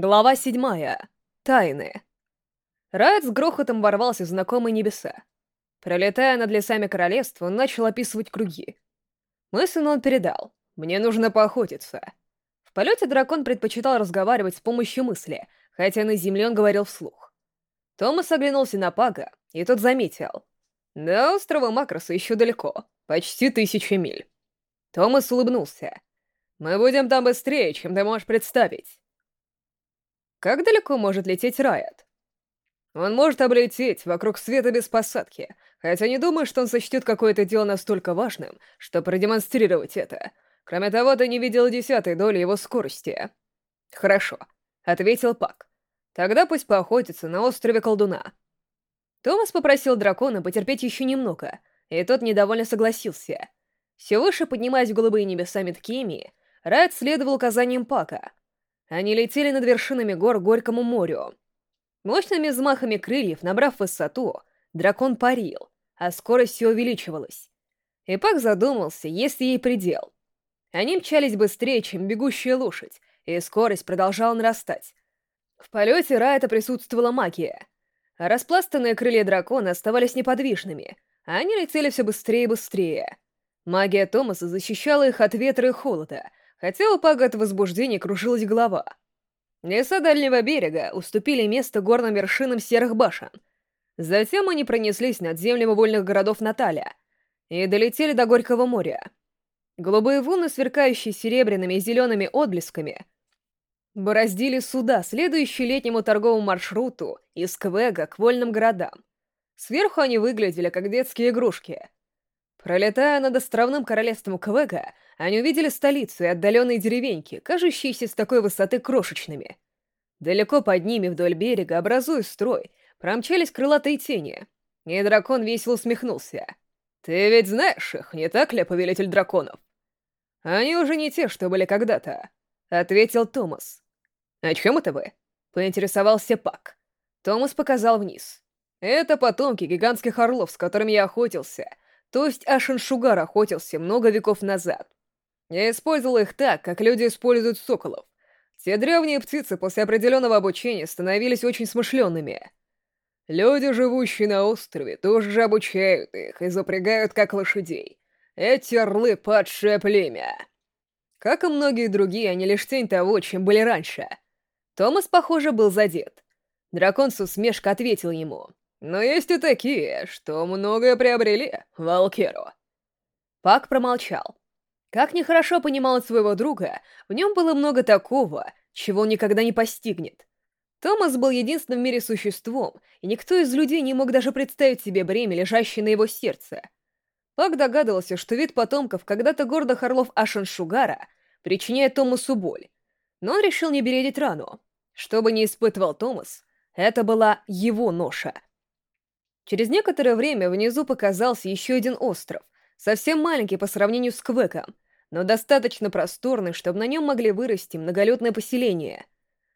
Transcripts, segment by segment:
Глава седьмая. Тайны. Райт с грохотом ворвался в знакомые небеса. Пролетая над лесами королевства, он начал описывать круги. Мысленно он передал. «Мне нужно поохотиться». В полете дракон предпочитал разговаривать с помощью мысли, хотя на земле он говорил вслух. Томас оглянулся на Пага, и тот заметил. До острова Макроса еще далеко, почти тысяча миль. Томас улыбнулся. «Мы будем там быстрее, чем ты можешь представить». Как далеко может лететь Райот? Он может облететь вокруг света без посадки, хотя не думаю, что он сочтет какое-то дело настолько важным, что продемонстрировать это. Кроме того, ты не видел десятой доли его скорости. Хорошо, — ответил Пак. Тогда пусть поохотится на острове колдуна. Томас попросил дракона потерпеть еще немного, и тот недовольно согласился. Все выше, поднимаясь в голубые небеса Меткемии, Райт следовал указаниям Пака — они летели над вершинами гор Горькому морю. Мощными взмахами крыльев, набрав высоту, дракон парил, а скорость все увеличивалась. И Пак задумался, есть ли ей предел. Они мчались быстрее, чем бегущая лошадь, и скорость продолжала нарастать. В полете Райта присутствовала магия. Распластанные крылья дракона оставались неподвижными, а они летели все быстрее и быстрее. Магия Томаса защищала их от ветра и холода, хотя у Пага от возбуждения кружилась голова. Леса дальнего берега уступили место горным вершинам серых башен. Затем они пронеслись над землями вольных городов Наталя и долетели до Горького моря. Голубые волны, сверкающие серебряными и зелеными отблесками, бороздили суда, следующие летнему торговому маршруту из Квега к вольным городам. Сверху они выглядели как детские игрушки. Пролетая над островным королевством Квега, они увидели столицу и отдаленные деревеньки, кажущиеся с такой высоты крошечными. Далеко под ними, вдоль берега, образуя строй, промчались крылатые тени, и дракон весело усмехнулся. «Ты ведь знаешь их, не так ли, повелитель драконов?» «Они уже не те, что были когда-то», — ответил Томас. «О чем это вы?» — поинтересовался Пак. Томас показал вниз. «Это потомки гигантских орлов, с которыми я охотился, то есть Ашеншугар охотился много веков назад. Я использовал их так, как люди используют соколов. Те древние птицы после определенного обучения становились очень смышленными. Люди, живущие на острове, тоже же обучают их и запрягают как лошадей. Эти орлы — падшее племя. Как и многие другие, они лишь тень того, чем были раньше. Томас, похоже, был задет. Дракон с усмешкой ответил ему. «Но есть и такие, что многое приобрели, Валкеру». Пак промолчал. Как нехорошо понимал своего друга, в нем было много такого, чего он никогда не постигнет. Томас был единственным в мире существом, и никто из людей не мог даже представить себе бремя, лежащее на его сердце. Пак догадывался, что вид потомков когда-то гордых орлов Ашеншугара причиняет Томасу боль, но он решил не бередить рану. Что бы ни испытывал Томас, это была его ноша. Через некоторое время внизу показался еще один остров — совсем маленький по сравнению с Квеком, но достаточно просторный, чтобы на нем могли вырасти многолюдное поселение.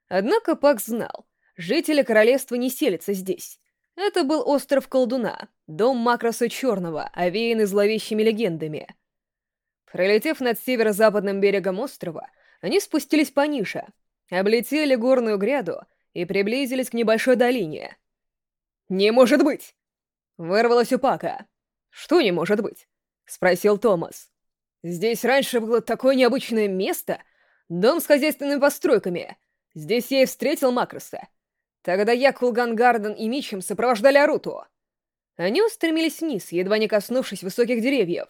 Однако Пак знал, жители королевства не селятся здесь. Это был остров Колдуна, дом Макроса Черного, овеянный зловещими легендами. Пролетев над северо-западным берегом острова, они спустились пониже, облетели горную гряду и приблизились к небольшой долине. «Не может быть!» Вырвалось у Пака. «Что не может быть?» — спросил Томас. «Здесь раньше было такое необычное место. Дом с хозяйственными постройками. Здесь я и встретил Макроса. Тогда я, Кулгангарден и Мичем сопровождали Аруту. Они устремились вниз, едва не коснувшись высоких деревьев.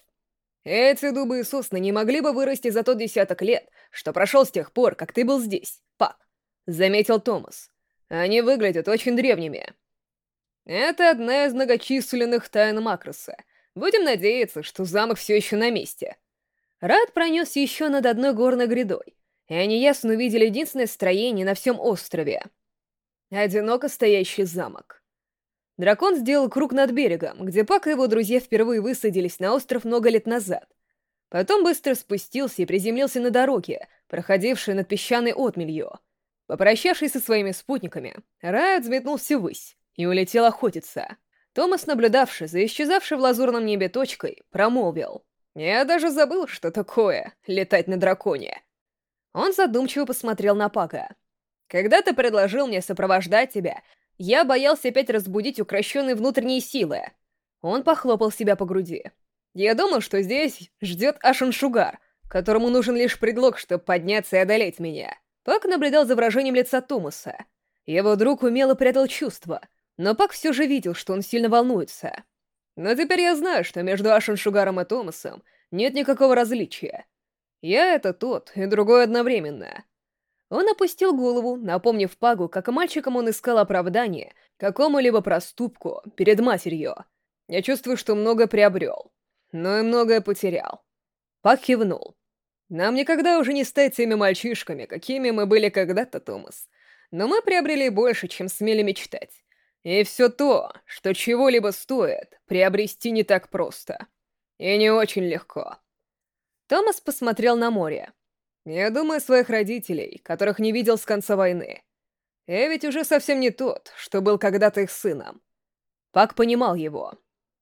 Эти дубы и сосны не могли бы вырасти за тот десяток лет, что прошел с тех пор, как ты был здесь, пап», — заметил Томас. «Они выглядят очень древними». Это одна из многочисленных тайн Макроса — Будем надеяться, что замок все еще на месте. Рад пронесся еще над одной горной грядой, и они ясно увидели единственное строение на всем острове. Одиноко стоящий замок. Дракон сделал круг над берегом, где Пак и его друзья впервые высадились на остров много лет назад. Потом быстро спустился и приземлился на дороге, проходившей над песчаной отмелью. Попрощавшись со своими спутниками, Райот взметнулся ввысь и улетел охотиться. Томас, наблюдавший за исчезавшей в лазурном небе точкой, промолвил. «Я даже забыл, что такое — летать на драконе». Он задумчиво посмотрел на Пака. Когда ты предложил мне сопровождать тебя, я боялся опять разбудить укращенные внутренние силы. Он похлопал себя по груди. Я думал, что здесь ждет Ашен Шугар, которому нужен лишь предлог, чтобы подняться и одолеть меня. Пак наблюдал за выражением лица Томаса. Его друг умело прятал чувства, но Пак все же видел, что он сильно волнуется. Но теперь я знаю, что между Ашен Шугаром и Томасом нет никакого различия. Я — это тот и другой одновременно. Он опустил голову, напомнив Пагу, как мальчиком он искал оправдание какому-либо проступку перед матерью. Я чувствую, что много приобрел, но и многое потерял. Паг кивнул. Нам никогда уже не стать теми мальчишками, какими мы были когда-то, Томас. Но мы приобрели больше, чем смели мечтать. И все то, что чего-либо стоит, приобрести не так просто. И не очень легко. Томас посмотрел на море. Я думаю о своих родителей, которых не видел с конца войны. Я ведь уже совсем не тот, что был когда-то их сыном. Пак понимал его.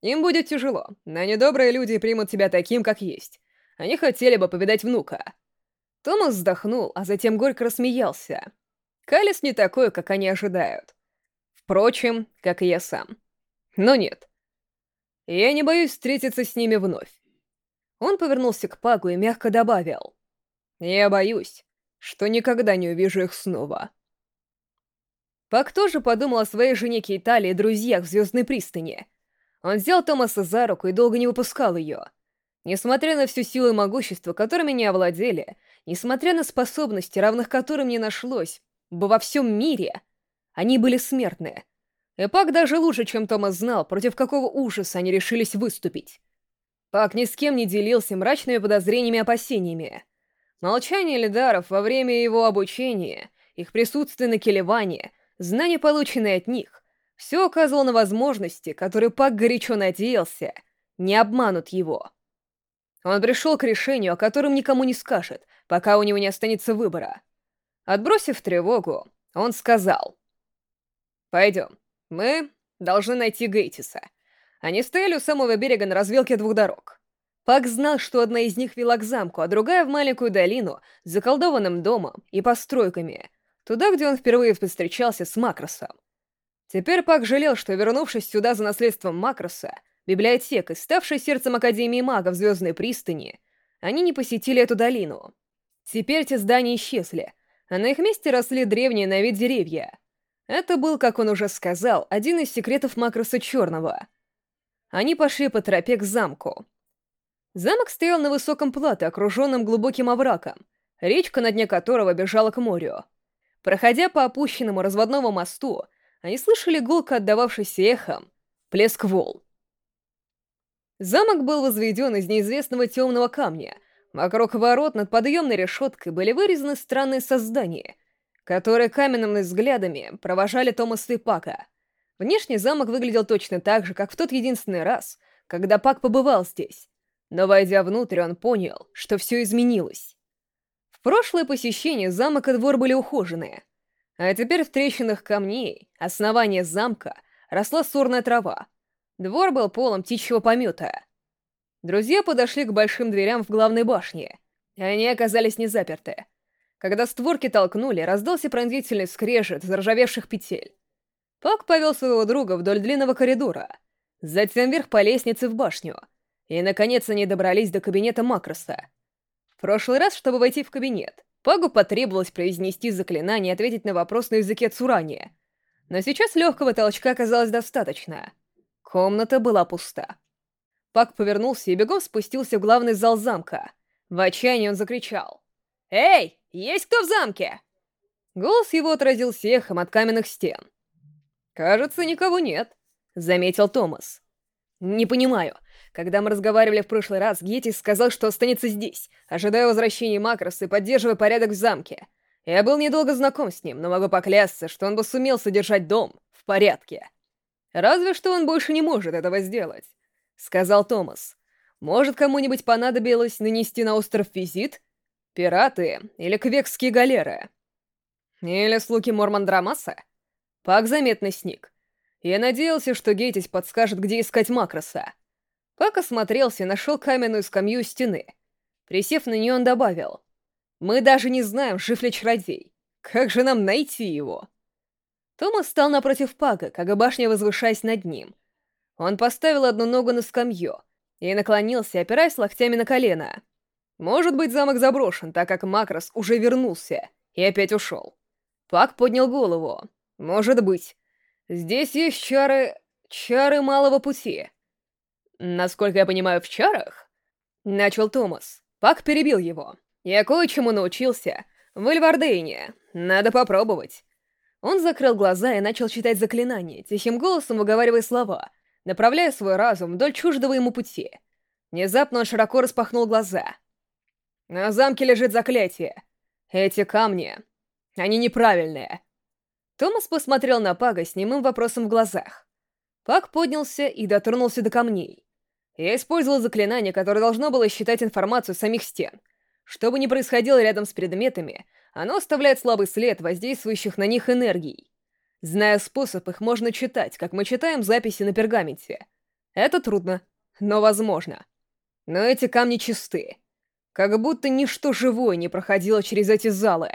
Им будет тяжело, но недобрые люди примут тебя таким, как есть. Они хотели бы повидать внука. Томас вздохнул, а затем горько рассмеялся. Калис не такой, как они ожидают. Впрочем, как и я сам. Но нет. Я не боюсь встретиться с ними вновь. Он повернулся к Пагу и мягко добавил. «Я боюсь, что никогда не увижу их снова». Пак тоже подумал о своей жене Кейтале и друзьях в Звездной пристани. Он взял Томаса за руку и долго не выпускал ее. Несмотря на всю силу и могущество, которыми не овладели, несмотря на способности, равных которым не нашлось, бы во всем мире, они были смертные. И Пак даже лучше, чем Томас знал, против какого ужаса они решились выступить. Пак ни с кем не делился мрачными подозрениями и опасениями. Молчание Лидаров во время его обучения, их присутствие на Келеване, знания, полученные от них, все указывало на возможности, которые Пак горячо надеялся, не обманут его. Он пришел к решению, о котором никому не скажет, пока у него не останется выбора. Отбросив тревогу, он сказал. «Пойдем, мы должны найти Гейтиса». Они стояли у самого берега на развилке двух дорог. Пак знал, что одна из них вела к замку, а другая — в маленькую долину с заколдованным домом и постройками, туда, где он впервые встречался с Макросом. Теперь Пак жалел, что, вернувшись сюда за наследством Макроса, библиотекой, ставшей сердцем Академии магов Звездной пристани, они не посетили эту долину. Теперь эти здания исчезли, а на их месте росли древние на вид деревья. Это был, как он уже сказал, один из секретов Макроса Черного — они пошли по тропе к замку. Замок стоял на высоком плато, окруженном глубоким оврагом, речка, на дне которого бежала к морю. Проходя по опущенному разводному мосту, они слышали гулко отдававшийся эхом плеск волн. Замок был возведен из неизвестного темного камня. Вокруг ворот над подъемной решеткой были вырезаны странные создания, которые каменными взглядами провожали Томаса и Пака — Внешне замок выглядел точно так же, как в тот единственный раз, когда Пак побывал здесь. Но, войдя внутрь, он понял, что все изменилось. В прошлое посещение замок и двор были ухоженные, а теперь в трещинах камней, основания замка, росла сорная трава. Двор был полом птичьего помета. Друзья подошли к большим дверям в главной башне, они оказались не заперты. Когда створки толкнули, раздался пронзительный скрежет заржавевших петель. Пак повел своего друга вдоль длинного коридора, затем вверх по лестнице в башню, и, наконец, они добрались до кабинета Макроса. В прошлый раз, чтобы войти в кабинет, Пагу потребовалось произнести заклинание и ответить на вопрос на языке Цурания. Но сейчас легкого толчка оказалось достаточно. Комната была пуста. Пак повернулся и бегом спустился в главный зал замка. В отчаянии он закричал. «Эй, есть кто в замке?» Голос его отразился эхом от каменных стен. «Кажется, никого нет», — заметил Томас. «Не понимаю. Когда мы разговаривали в прошлый раз, Гетис сказал, что останется здесь, ожидая возвращения Макроса и поддерживая порядок в замке. Я был недолго знаком с ним, но могу поклясться, что он бы сумел содержать дом в порядке. Разве что он больше не может этого сделать», — сказал Томас. «Может, кому-нибудь понадобилось нанести на остров визит? Пираты или квекские галеры? Или слуги Мормандрамаса?» Пак заметно сник. Я надеялся, что Гейтис подскажет, где искать Макроса. Пак осмотрелся и нашел каменную скамью у стены. Присев на нее, он добавил. «Мы даже не знаем, жив ли чародей. Как же нам найти его? Томас стал напротив Пага, как и башня возвышаясь над ним. Он поставил одну ногу на скамью и наклонился, опираясь локтями на колено. Может быть, замок заброшен, так как Макрос уже вернулся и опять ушел. Пак поднял голову. Может быть. Здесь есть чары... чары малого пути. Насколько я понимаю, в чарах? Начал Томас. Пак перебил его. Я кое-чему научился в Эльвардейне. Надо попробовать. Он закрыл глаза и начал читать заклинания, тихим голосом выговаривая слова, направляя свой разум вдоль чуждого ему пути. Внезапно он широко распахнул глаза. На замке лежит заклятие. Эти камни, они неправильные. Томас посмотрел на Пага с немым вопросом в глазах. Паг поднялся и дотронулся до камней. Я использовал заклинание, которое должно было считать информацию самих стен. Что бы ни происходило рядом с предметами, оно оставляет слабый след воздействующих на них энергий. Зная способ, их можно читать, как мы читаем записи на пергаменте. Это трудно, но возможно. Но эти камни чисты. Как будто ничто живое не проходило через эти залы.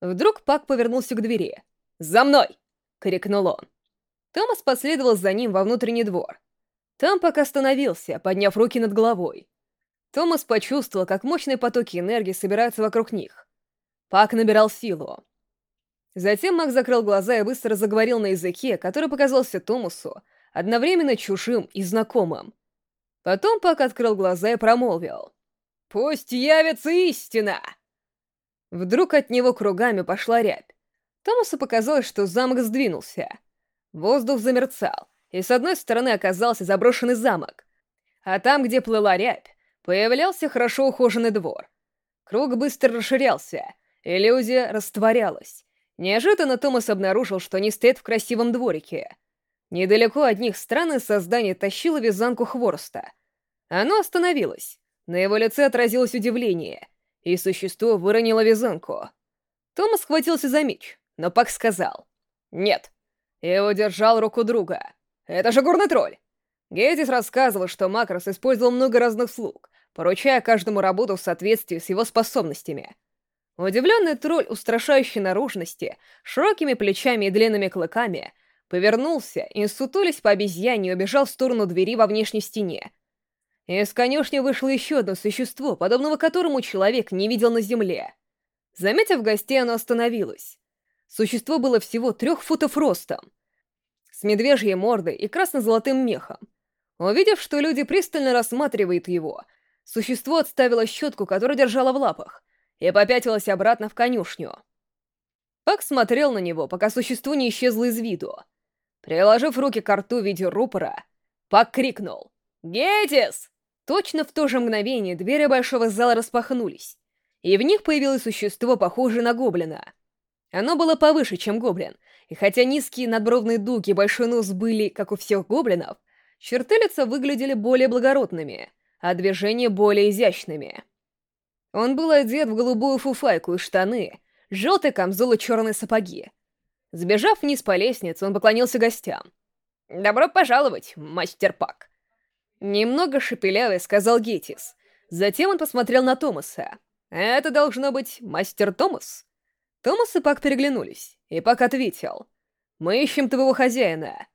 Вдруг Пак повернулся к двери. «За мной!» — крикнул он. Томас последовал за ним во внутренний двор. Там Пак остановился, подняв руки над головой. Томас почувствовал, как мощные потоки энергии собираются вокруг них. Пак набирал силу. Затем Мак закрыл глаза и быстро заговорил на языке, который показался Томасу одновременно чужим и знакомым. Потом Пак открыл глаза и промолвил. «Пусть явится истина!» Вдруг от него кругами пошла рябь. Томасу показалось, что замок сдвинулся. Воздух замерцал, и с одной стороны оказался заброшенный замок, а там, где плыла рябь, появлялся хорошо ухоженный двор. Круг быстро расширялся, иллюзия растворялась. Неожиданно Томас обнаружил, что они стоят в красивом дворике. Недалеко от них странное создание тащило вязанку хвороста. Оно остановилось. На его лице отразилось удивление, и существо выронило вязанку. Томас схватился за меч, но Пак сказал «Нет». И удержал руку друга. «Это же горный тролль!» Гедис рассказывал, что Макрос использовал много разных слуг, поручая каждому работу в соответствии с его способностями. Удивленный тролль устрашающей наружности, широкими плечами и длинными клыками, повернулся и, сутулись по обезьяне, убежал в сторону двери во внешней стене. Из конюшни вышло еще одно существо, подобного которому человек не видел на земле. Заметив гостей, оно остановилось. Существо было всего трех футов ростом, с медвежьей мордой и красно-золотым мехом. Увидев, что люди пристально рассматривают его, Существо отставило щетку, которую держало в лапах, и попятилось обратно в конюшню. Пак смотрел на него, пока существо не исчезло из виду. Приложив руки к рту в виде рупора, Пак крикнул «Гетис!». Точно в то же мгновение двери большого зала распахнулись, и в них появилось существо, похожее на гоблина. Оно было повыше, чем гоблин, и хотя низкие надбровные дуги и большой нос были, как у всех гоблинов, черты лица выглядели более благородными — а движения более изящными. Он был одет в голубую фуфайку и штаны, желтый камзол и черные сапоги. Сбежав вниз по лестнице, он поклонился гостям. «Добро пожаловать, мастер Пак!» Немного шепелявый сказал Гетис. Затем он посмотрел на Томаса. «Это должно быть мастер Томас?» Томас и Пак переглянулись, и Пак ответил. «Мы ищем твоего хозяина».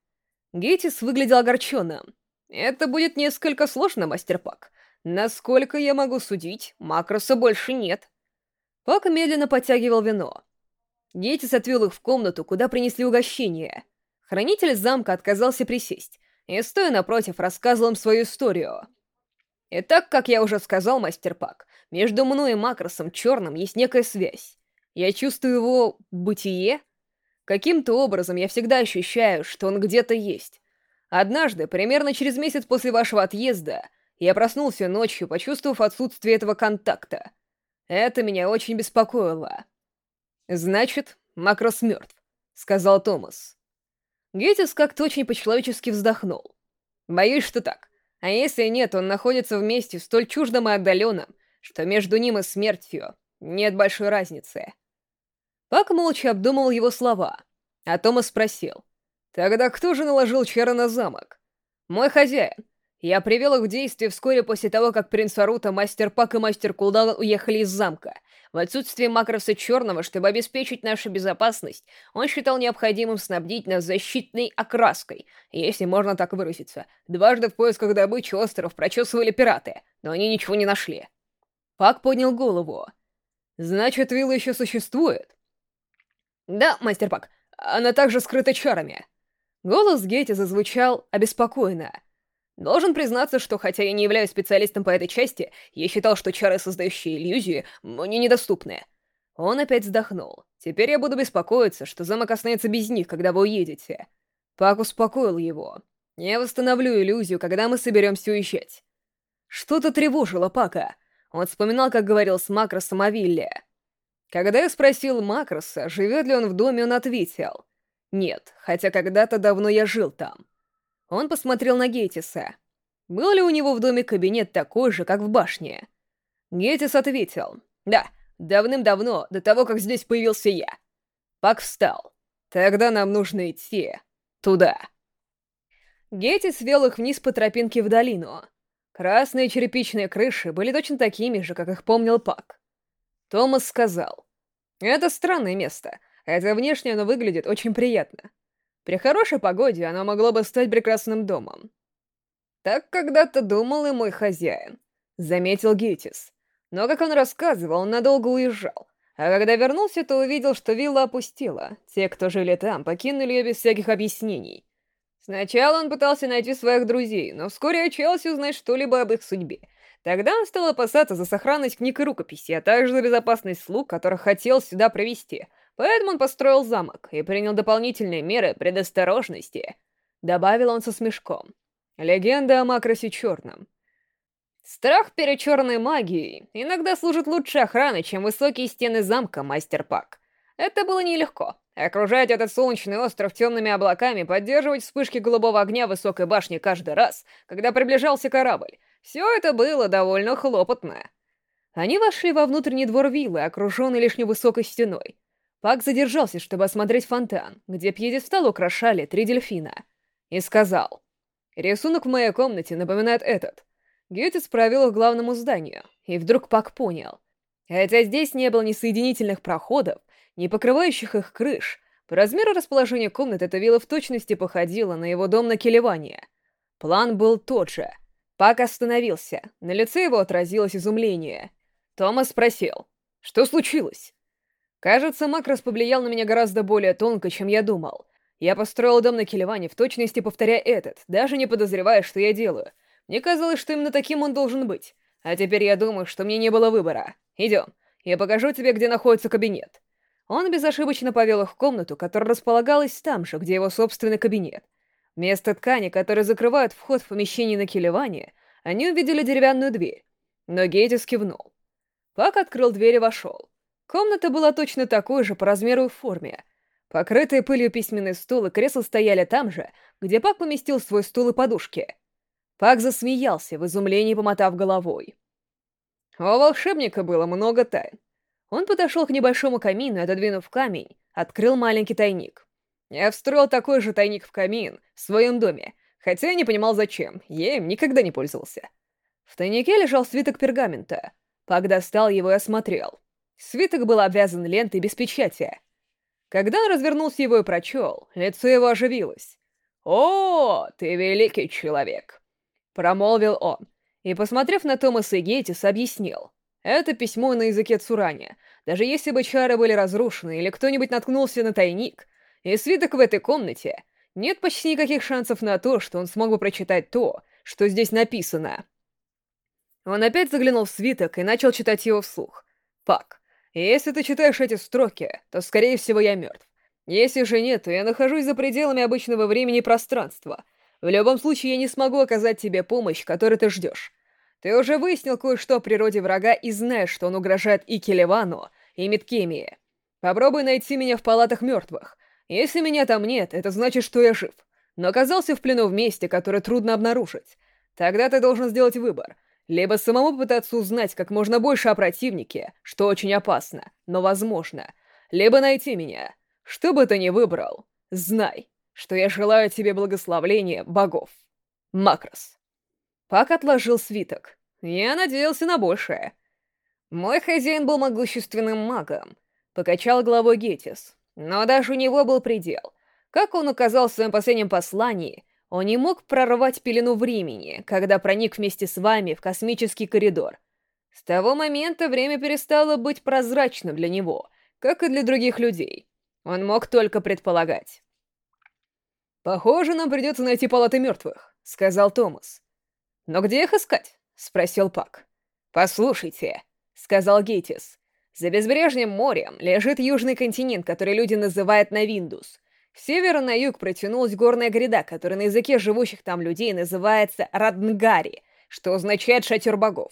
Гетис выглядел огорченным. Это будет несколько сложно, мастер Пак. Насколько я могу судить, макроса больше нет. Пак медленно подтягивал вино. Гетис отвел их в комнату, куда принесли угощение. Хранитель замка отказался присесть, и, стоя напротив, рассказывал им свою историю. И так, как я уже сказал, мастер Пак, между мной и Макросом Черным есть некая связь. Я чувствую его бытие. Каким-то образом я всегда ощущаю, что он где-то есть. Однажды, примерно через месяц после вашего отъезда, я проснулся ночью, почувствовав отсутствие этого контакта. Это меня очень беспокоило. «Значит, Макрос мертв», — сказал Томас. Гетис как-то очень по-человечески вздохнул. «Боюсь, что так. А если нет, он находится вместе столь чуждом и отдаленном, что между ним и смертью нет большой разницы». Пак молча обдумывал его слова, а Томас спросил — Тогда кто же наложил чары на замок? Мой хозяин. Я привел их в действие вскоре после того, как принц Арута, мастер Пак и мастер Кулдал уехали из замка. В отсутствие Макроса Черного, чтобы обеспечить нашу безопасность, он считал необходимым снабдить нас защитной окраской, если можно так выразиться. Дважды в поисках добычи остров прочесывали пираты, но они ничего не нашли. Пак поднял голову. «Значит, вилла еще существует?» «Да, мастер Пак, она также скрыта чарами». Голос Гетти зазвучал обеспокоенно. Должен признаться, что хотя я не являюсь специалистом по этой части, я считал, что чары, создающие иллюзии, мне недоступны. Он опять вздохнул. Теперь я буду беспокоиться, что замок останется без них, когда вы уедете. Пак успокоил его. Я восстановлю иллюзию, когда мы соберемся уезжать. Что-то тревожило Пака. Он вспоминал, как говорил с Макросом о вилле. Когда я спросил Макроса, живет ли он в доме, он ответил. Нет, хотя когда-то давно я жил там. Он посмотрел на Гетиса. Был ли у него в доме кабинет такой же, как в башне? Гетис ответил. «Да, давным-давно, до того, как здесь появился я». Пак встал. «Тогда нам нужно идти туда». Гетис вел их вниз по тропинке в долину. Красные черепичные крыши были точно такими же, как их помнил Пак. Томас сказал. «Это странное место, хотя внешне оно выглядит очень приятно. При хорошей погоде оно могло бы стать прекрасным домом. Так когда-то думал и мой хозяин, заметил Гитис. Но, как он рассказывал, он надолго уезжал. А когда вернулся, то увидел, что вилла опустела. Те, кто жили там, покинули ее без всяких объяснений. Сначала он пытался найти своих друзей, но вскоре отчаялся узнать что-либо об их судьбе. Тогда он стал опасаться за сохранность книг и рукописи, а также за безопасность слуг, которых хотел сюда провести — Поэтому он построил замок и принял дополнительные меры предосторожности. Добавил он со смешком. Легенда о Макросе Черном. Страх перед черной магией иногда служит лучше охраны, чем высокие стены замка, мастер Пак. Это было нелегко. Окружать этот солнечный остров темными облаками, поддерживать вспышки голубого огня высокой башни каждый раз, когда приближался корабль. Все это было довольно хлопотно. Они вошли во внутренний двор виллы, окруженный лишь невысокой стеной. Пак задержался, чтобы осмотреть фонтан, где пьедестал украшали три дельфина, и сказал, «Рисунок в моей комнате напоминает этот». Гетис провел их к главному зданию, и вдруг Пак понял. Хотя здесь не было ни соединительных проходов, ни покрывающих их крыш, по размеру расположения комнат эта вилла в точности походила на его дом на Келеване. План был тот же. Пак остановился, на лице его отразилось изумление. Томас спросил, «Что случилось?» Кажется, Макрос повлиял на меня гораздо более тонко, чем я думал. Я построил дом на Келеване в точности повторяя этот, даже не подозревая, что я делаю. Мне казалось, что именно таким он должен быть. А теперь я думаю, что мне не было выбора. Идем, я покажу тебе, где находится кабинет. Он безошибочно повел их в комнату, которая располагалась там же, где его собственный кабинет. Вместо ткани, которые закрывают вход в помещение на Келеване, они увидели деревянную дверь. Но Гейтис кивнул. Пак открыл дверь и вошел. Комната была точно такой же по размеру и форме. Покрытые пылью письменный стол и кресло стояли там же, где Пак поместил свой стул и подушки. Пак засмеялся, в изумлении помотав головой. У волшебника было много тайн. Он подошел к небольшому камину и, отодвинув камень, открыл маленький тайник. Я встроил такой же тайник в камин в своем доме, хотя я не понимал зачем, я им никогда не пользовался. В тайнике лежал свиток пергамента. Пак достал его и осмотрел. Свиток был обвязан лентой без печати. Когда он развернулся его и прочел, лицо его оживилось. «О, ты великий человек!» Промолвил он, и, посмотрев на Томаса и Гейтис, объяснил. Это письмо на языке Цурани. Даже если бы чары были разрушены или кто-нибудь наткнулся на тайник, и свиток в этой комнате, нет почти никаких шансов на то, что он смог бы прочитать то, что здесь написано. Он опять заглянул в свиток и начал читать его вслух. Пак. Если ты читаешь эти строки, то, скорее всего, я мертв. Если же нет, то я нахожусь за пределами обычного времени и пространства. В любом случае, я не смогу оказать тебе помощь, которую ты ждешь. Ты уже выяснил кое-что о природе врага и знаешь, что он угрожает и Келевану, и Миткемии. Попробуй найти меня в палатах мертвых. Если меня там нет, это значит, что я жив. Но оказался в плену в месте, которое трудно обнаружить. Тогда ты должен сделать выбор — либо самому пытаться узнать как можно больше о противнике, что очень опасно, но возможно, либо найти меня. Что бы ты ни выбрал, знай, что я желаю тебе благословения богов. Макрос. Пак отложил свиток. Я надеялся на большее. Мой хозяин был могущественным магом, покачал головой Гетис. Но даже у него был предел. Как он указал в своем последнем послании, он не мог прорвать пелену времени, когда проник вместе с вами в космический коридор. С того момента время перестало быть прозрачным для него, как и для других людей. Он мог только предполагать. «Похоже, нам придется найти палаты мертвых», — сказал Томас. «Но где их искать?» — спросил Пак. «Послушайте», — сказал Гейтис. «За безбрежным морем лежит южный континент, который люди называют Навиндус. С севера на юг протянулась горная гряда, которая на языке живущих там людей называется Раднгари, что означает «шатер богов».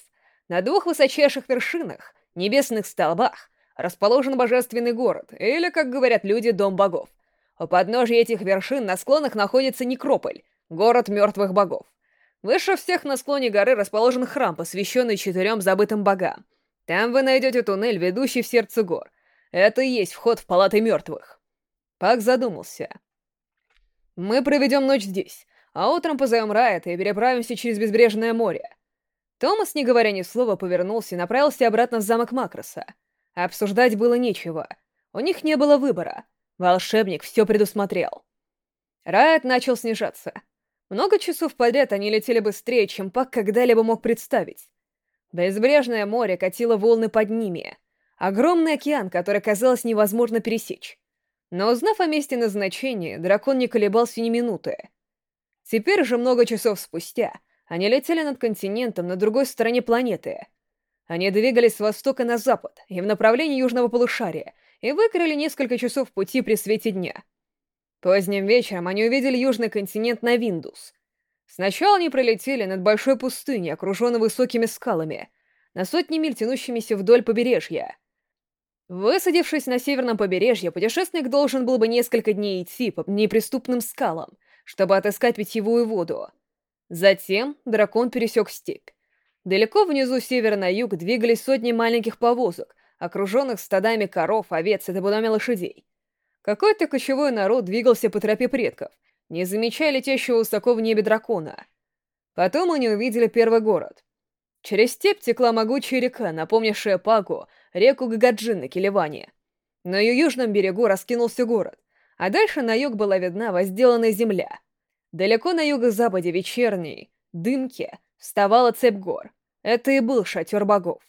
На двух высочайших вершинах, небесных столбах, расположен божественный город, или, как говорят люди, дом богов. У подножья этих вершин на склонах находится Некрополь, город мертвых богов. Выше всех на склоне горы расположен храм, посвященный четырем забытым богам. Там вы найдете туннель, ведущий в сердце гор. Это и есть вход в палаты мертвых. Пак задумался. Мы проведем ночь здесь, а утром позовем Райта и переправимся через безбрежное море. Томас, не говоря ни слова, повернулся и направился обратно в замок Макроса. Обсуждать было нечего. У них не было выбора. Волшебник все предусмотрел. Райт начал снижаться. Много часов подряд они летели быстрее, чем Пак когда-либо мог представить. Безбрежное море катило волны под ними. Огромный океан, который казалось невозможно пересечь. Но узнав о месте назначения, дракон не колебался ни минуты. Теперь же много часов спустя они летели над континентом на другой стороне планеты — они двигались с востока на запад и в направлении южного полушария и выкрыли несколько часов пути при свете дня. Поздним вечером они увидели южный континент на Виндус. Сначала они пролетели над большой пустыней, окруженной высокими скалами, на сотни миль тянущимися вдоль побережья. Высадившись на северном побережье, путешественник должен был бы несколько дней идти по неприступным скалам, чтобы отыскать питьевую воду. Затем дракон пересек степь. Далеко внизу север на юг двигались сотни маленьких повозок, окруженных стадами коров, овец и табунами лошадей. Какой-то кочевой народ двигался по тропе предков, не замечая летящего высоко в небе дракона. Потом они увидели первый город. Через степь текла могучая река, напомнившая Пагу, реку Гагаджин на Келеване. На ее южном берегу раскинулся город, а дальше на юг была видна возделанная земля. Далеко на юго-западе вечерней, дымке, вставала цепь гор. Это и был шатер богов.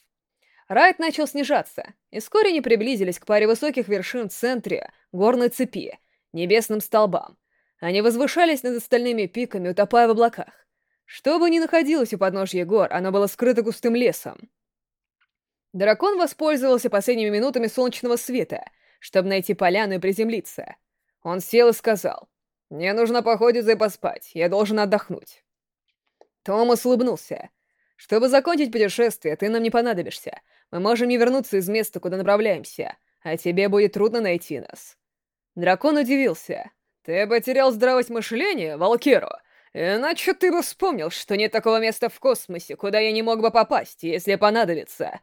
Райт начал снижаться, и вскоре они приблизились к паре высоких вершин в центре горной цепи, небесным столбам. Они возвышались над остальными пиками, утопая в облаках. Что бы ни находилось у подножья гор, оно было скрыто густым лесом. Дракон воспользовался последними минутами солнечного света, чтобы найти поляну и приземлиться. Он сел и сказал, «Мне нужно походиться и поспать, я должен отдохнуть». Томас улыбнулся. «Чтобы закончить путешествие, ты нам не понадобишься. Мы можем не вернуться из места, куда направляемся, а тебе будет трудно найти нас». Дракон удивился. «Ты потерял здравость мышления, Валкеро? Иначе ты бы вспомнил, что нет такого места в космосе, куда я не мог бы попасть, если понадобится.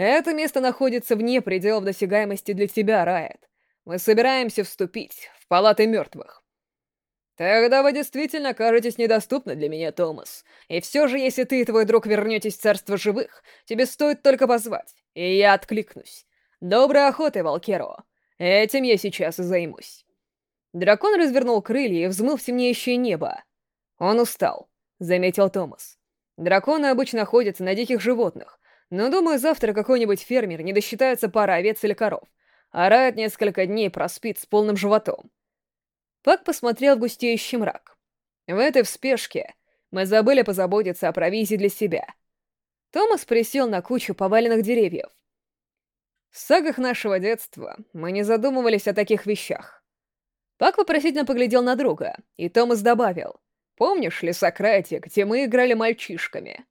Это место находится вне пределов досягаемости для тебя, Райт. Мы собираемся вступить в палаты мертвых. «Тогда вы действительно кажетесь недоступны для меня, Томас. И все же, если ты и твой друг вернетесь в царство живых, тебе стоит только позвать, и я откликнусь. Доброй охоты, Валкеро. Этим я сейчас и займусь». Дракон развернул крылья и взмыл в темнеющее небо. «Он устал», — заметил Томас. «Драконы обычно ходят на диких животных, но, думаю, завтра какой-нибудь фермер не досчитается пара овец или коров, а несколько дней проспит с полным животом. Пак посмотрел в густеющий мрак. В этой вспешке мы забыли позаботиться о провизии для себя. Томас присел на кучу поваленных деревьев. В сагах нашего детства мы не задумывались о таких вещах. Пак вопросительно поглядел на друга, и Томас добавил, «Помнишь ли, Сократик, где мы играли мальчишками?»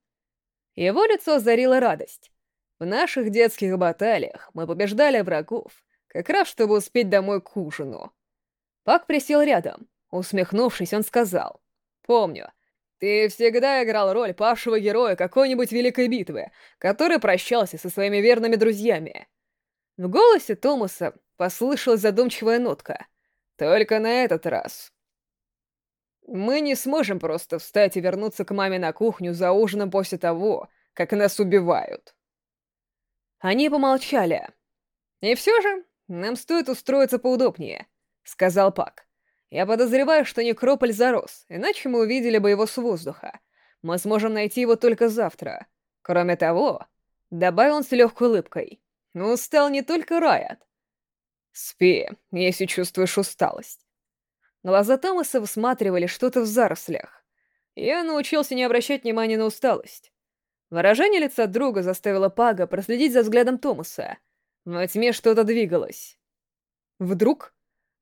Его лицо озарила радость. В наших детских баталиях мы побеждали врагов, как раз чтобы успеть домой к ужину. Пак присел рядом. Усмехнувшись, он сказал. «Помню. Ты всегда играл роль павшего героя какой-нибудь великой битвы, который прощался со своими верными друзьями». В голосе Томаса послышалась задумчивая нотка. «Только на этот раз». Мы не сможем просто встать и вернуться к маме на кухню за ужином после того, как нас убивают. Они помолчали. И все же, нам стоит устроиться поудобнее, сказал Пак. Я подозреваю, что некрополь зарос, иначе мы увидели бы его с воздуха. Мы сможем найти его только завтра. Кроме того, добавил он с легкой улыбкой, устал не только Райат. Спи, если чувствуешь усталость. Глаза Томаса высматривали что-то в зарослях. Я научился не обращать внимания на усталость. Выражение лица друга заставило Пага проследить за взглядом Томаса. Во тьме что-то двигалось. Вдруг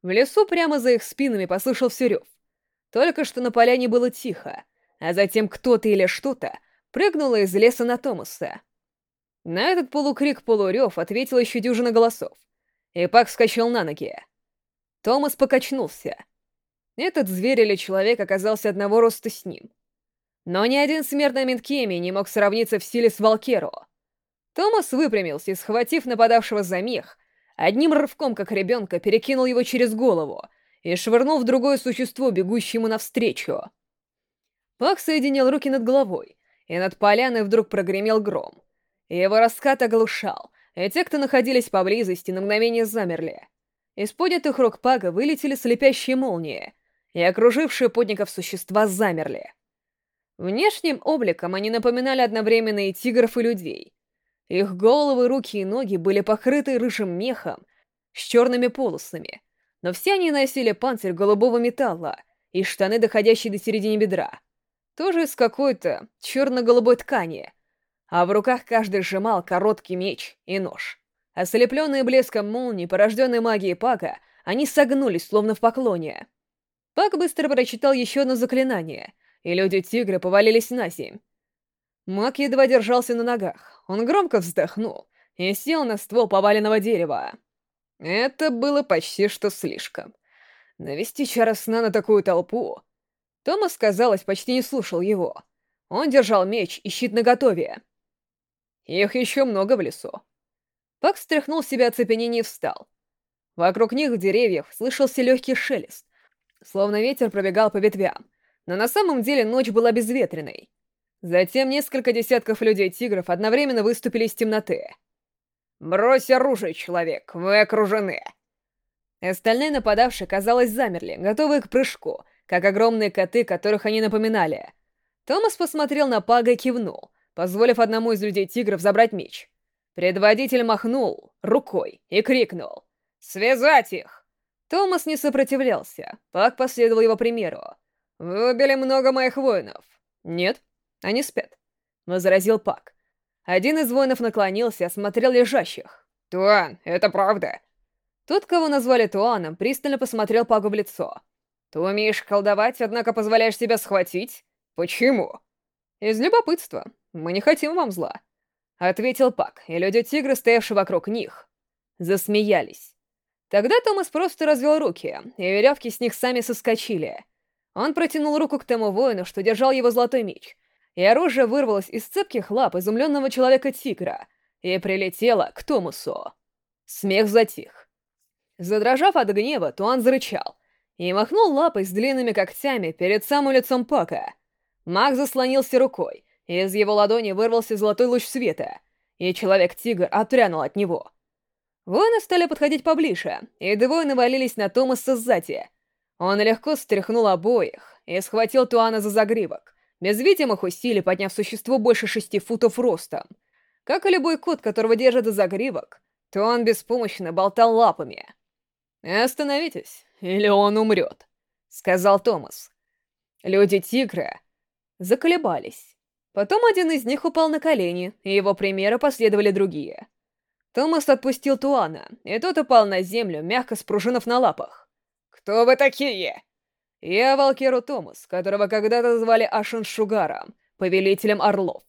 в лесу прямо за их спинами послышался рев. Только что на поляне было тихо, а затем кто-то или что-то прыгнуло из леса на Томаса. На этот полукрик-полурев ответила еще дюжина голосов, и Пак вскочил на ноги. Томас покачнулся — этот зверь или человек оказался одного роста с ним. Но ни один смертный Минкеми не мог сравниться в силе с Валкеро. Томас выпрямился и, схватив нападавшего за мех, одним рывком, как ребенка, перекинул его через голову и швырнул в другое существо, бегущее ему навстречу. Пак соединил руки над головой, и над поляной вдруг прогремел гром. Его раскат оглушал, и те, кто находились поблизости, на мгновение замерли. Из поднятых рук Пага вылетели слепящие молнии — и окружившие путников существа замерли. Внешним обликом они напоминали одновременно и тигров, и людей. Их головы, руки и ноги были покрыты рыжим мехом с черными полосами, но все они носили панцирь голубого металла и штаны, доходящие до середины бедра, тоже из какой-то черно-голубой ткани, а в руках каждый сжимал короткий меч и нож. Ослепленные блеском молнии, порожденной магией Пака, они согнулись, словно в поклоне. Пак быстро прочитал еще одно заклинание, и люди-тигры повалились на земь. Маг едва держался на ногах. Он громко вздохнул и сел на ствол поваленного дерева. Это было почти что слишком. Навести чара сна на такую толпу... Томас, казалось, почти не слушал его. Он держал меч и щит наготове. Их еще много в лесу. Пак стряхнул себя оцепенение и встал. Вокруг них в деревьях слышался легкий шелест, словно ветер пробегал по ветвям, но на самом деле ночь была безветренной. Затем несколько десятков людей-тигров одновременно выступили из темноты. «Брось оружие, человек, вы окружены!» Остальные нападавшие, казалось, замерли, готовые к прыжку, как огромные коты, которых они напоминали. Томас посмотрел на Пага и кивнул, позволив одному из людей-тигров забрать меч. Предводитель махнул рукой и крикнул «Связать их!» Томас не сопротивлялся. Пак последовал его примеру. «Вы убили много моих воинов». «Нет, они спят», — возразил Пак. Один из воинов наклонился и осмотрел лежащих. «Туан, это правда?» Тот, кого назвали Туаном, пристально посмотрел Пагу в лицо. «Ты умеешь колдовать, однако позволяешь себя схватить? Почему?» «Из любопытства. Мы не хотим вам зла», — ответил Пак, и люди-тигры, стоявшие вокруг них, засмеялись. Тогда Томас просто развел руки, и веревки с них сами соскочили. Он протянул руку к тому воину, что держал его золотой меч, и оружие вырвалось из цепких лап изумленного человека-тигра и прилетело к Томасу. Смех затих. Задрожав от гнева, Туан зарычал и махнул лапой с длинными когтями перед самым лицом Пака. Маг заслонился рукой, и из его ладони вырвался золотой луч света, и человек-тигр отпрянул от него — Воины стали подходить поближе, и двое навалились на Томаса сзади. Он легко стряхнул обоих и схватил Туана за загривок, без видимых усилий подняв существо больше шести футов ростом. Как и любой кот, которого держат за загривок, Туан беспомощно болтал лапами. «Остановитесь, или он умрет», — сказал Томас. Люди-тигры заколебались. Потом один из них упал на колени, и его примеру последовали другие — Томас отпустил Туана, и тот упал на землю, мягко спружинав на лапах. «Кто вы такие?» «Я Валкеру Томас, которого когда-то звали Ашин Шугаром, повелителем орлов».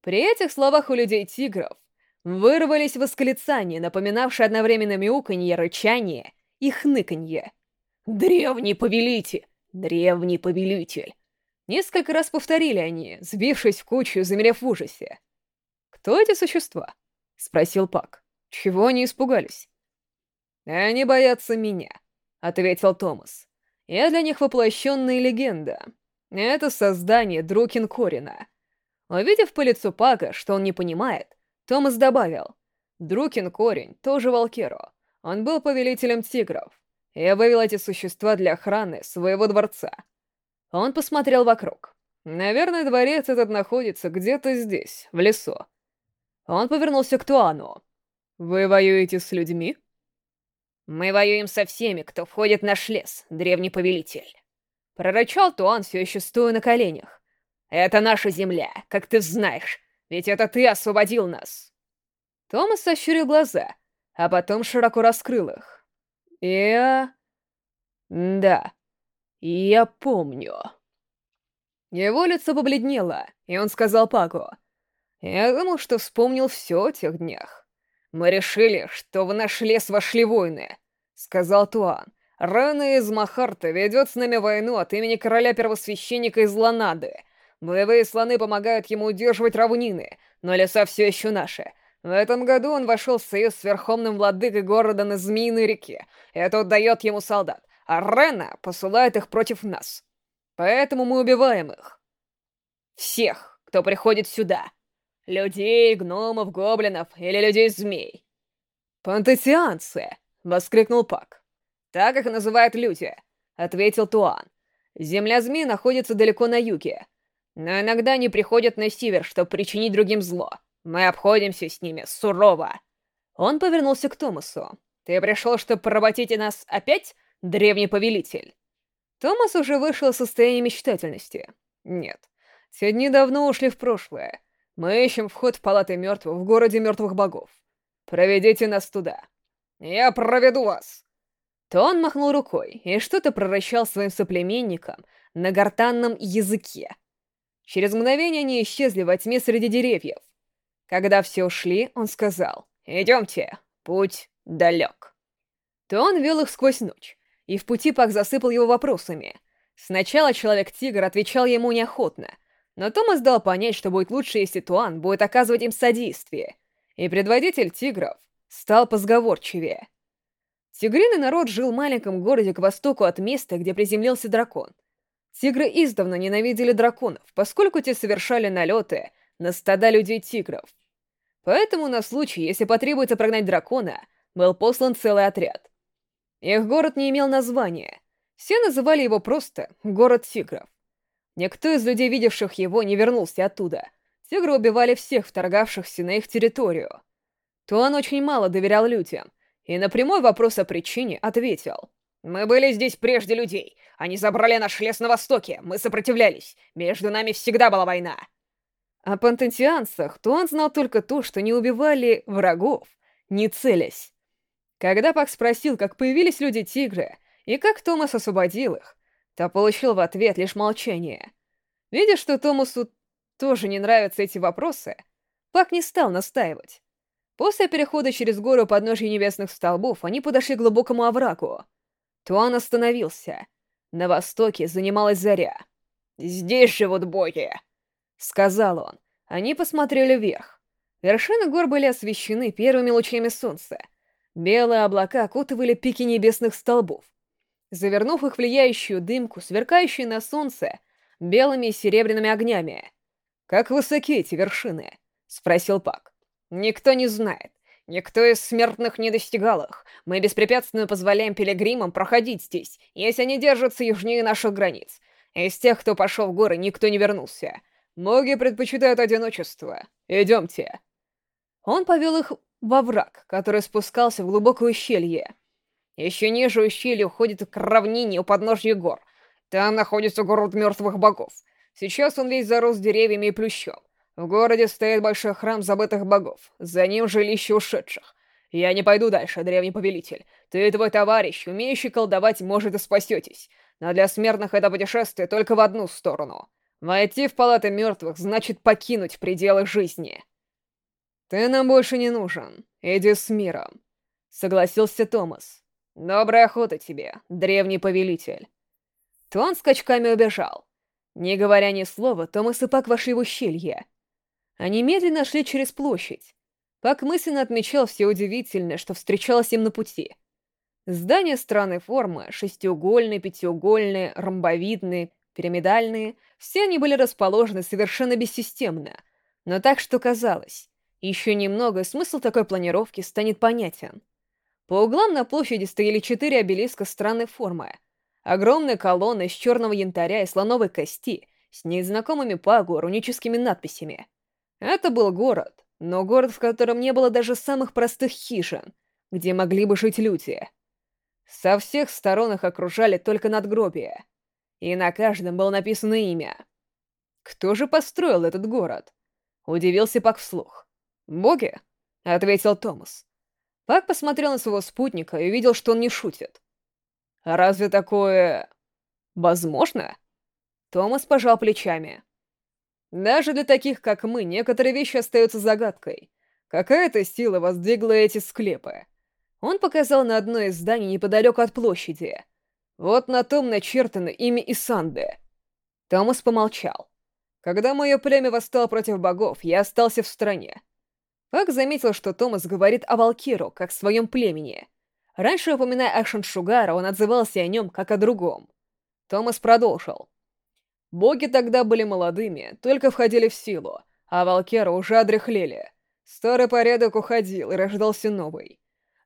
При этих словах у людей-тигров вырвались восклицания, напоминавшие одновременно мяуканье, рычание и хныканье. «Древний повелитель! Древний повелитель!» Несколько раз повторили они, сбившись в кучу замерев в ужасе. Кто эти существа? — спросил Пак. «Чего они испугались?» «Они боятся меня», — ответил Томас. Я для них воплощенная легенда. Это создание Друкин Корина. Увидев по лицу Пака, что он не понимает, Томас добавил. Друкин Корень тоже Валкеро. Он был повелителем тигров. Я вывел эти существа для охраны своего дворца. Он посмотрел вокруг. Наверное, дворец этот находится где-то здесь, в лесу. Он повернулся к Туану. «Вы воюете с людьми?» «Мы воюем со всеми, кто входит в наш лес, древний повелитель». Прорычал Туан, все еще стоя на коленях. «Это наша земля, как ты знаешь, ведь это ты освободил нас!» Томас сощурил глаза, а потом широко раскрыл их. «Я... да, я помню». Его лицо побледнело, и он сказал Паку. «Я думал, что вспомнил все о тех днях. Мы решили, что в наш лес вошли воины», — сказал Туан. «Рана из Махарта ведет с нами войну от имени короля-первосвященника из Ланады. Боевые слоны помогают ему удерживать равнины, но леса все еще наши. В этом году он вошел в союз с верховным владыкой города на Змеиной реке. Это дает ему солдат, а Рена посылает их против нас. Поэтому мы убиваем их. Всех, кто приходит сюда. Людей, гномов, гоблинов или людей-змей. «Пантетианцы!» — воскликнул Пак. «Так их называют люди», — ответил Туан. «Земля змей находится далеко на юге, но иногда они приходят на север, чтобы причинить другим зло. Мы обходимся с ними сурово». Он повернулся к Томасу. «Ты пришел, чтобы поработить нас опять, древний повелитель?» Томас уже вышел из состояния мечтательности. Нет, те дни давно ушли в прошлое. Мы ищем вход в палаты мертвых в городе мертвых богов. Проведите нас туда. Я проведу вас. То он махнул рукой и что-то прорычал своим соплеменникам на гортанном языке. Через мгновение они исчезли во тьме среди деревьев. Когда все ушли, он сказал, «Идемте, путь далек». То он вел их сквозь ночь и в пути Пак засыпал его вопросами. Сначала Человек-тигр отвечал ему неохотно, но Томас дал понять, что будет лучше, если Туан будет оказывать им содействие, и предводитель тигров стал позговорчивее. Тигриный народ жил в маленьком городе к востоку от места, где приземлился дракон. Тигры издавна ненавидели драконов, поскольку те совершали налеты на стада людей-тигров. Поэтому на случай, если потребуется прогнать дракона, был послан целый отряд. Их город не имел названия. Все называли его просто «Город тигров». Никто из людей, видевших его, не вернулся оттуда. Тигры убивали всех, вторгавшихся на их территорию. Туан очень мало доверял людям, и на прямой вопрос о причине ответил. «Мы были здесь прежде людей. Они забрали наш лес на востоке. Мы сопротивлялись. Между нами всегда была война». О пантентианцах Туан знал только то, что не убивали врагов, не целясь. Когда Пак спросил, как появились люди-тигры, и как Томас освободил их, то получил в ответ лишь молчание. Видя, что Томасу тоже не нравятся эти вопросы, Пак не стал настаивать. После перехода через гору подножья небесных столбов они подошли к глубокому оврагу. Туан остановился. На востоке занималась заря. «Здесь живут боги!» — сказал он. Они посмотрели вверх. Вершины гор были освещены первыми лучами солнца — Белые облака окутывали пики небесных столбов, завернув их в влияющую дымку, сверкающую на солнце белыми и серебряными огнями. «Как высоки эти вершины?» — спросил Пак. «Никто не знает. Никто из смертных не достигал их. Мы беспрепятственно позволяем пилигримам проходить здесь, если они держатся южнее наших границ. Из тех, кто пошел в горы, никто не вернулся. Многие предпочитают одиночество. Идемте». Он повел их во враг, который спускался в глубокое ущелье. Еще ниже ущелье уходит к равнине у подножья гор. Там находится город мертвых богов. Сейчас он весь зарос деревьями и плющом. В городе стоит большой храм забытых богов, за ним жилище ушедших. Я не пойду дальше, древний повелитель. Ты и твой товарищ, умеющий колдовать, может и спасетесь. Но для смертных это путешествие только в одну сторону. Войти в палаты мертвых значит покинуть пределы жизни. «Ты нам больше не нужен. Иди с миром», — согласился Томас. «Доброй охоты тебе, древний повелитель». Тон скачками убежал. Не говоря ни слова, Томас и Пак вошли в ущелье. Они медленно шли через площадь. Пак мысленно отмечал все удивительное, что встречалось им на пути. Здания странной формы, шестиугольные, пятиугольные, ромбовидные, пирамидальные, все они были расположены совершенно бессистемно, но так, что казалось, еще немного, смысл такой планировки станет понятен. По углам на площади стояли четыре обелиска странной формы. Огромные колонны из черного янтаря и слоновой кости с незнакомыми пагу руническими надписями. Это был город, но город, в котором не было даже самых простых хижин, где могли бы жить люди. Со всех сторон их окружали только надгробия, и на каждом было написано имя. Кто же построил этот город? Удивился Пак вслух. «Боги?» — ответил Томас. Пак посмотрел на своего спутника и увидел, что он не шутит. «Разве такое... возможно?» Томас пожал плечами. Даже для таких, как мы, некоторые вещи остаются загадкой. Какая-то сила воздвигла эти склепы. Он показал на одно из зданий неподалеку от площади. Вот на том начертано имя Исанды. Томас помолчал. Когда мое племя восстало против богов, я остался в стране. Пак заметил, что Томас говорит о Валкиру, как в своем племени. Раньше, упоминая Акшен Шугара, он отзывался о нем, как о другом. Томас продолжил. Боги тогда были молодыми, только входили в силу, а Валкера уже одряхлели. Старый порядок уходил, и рождался новый.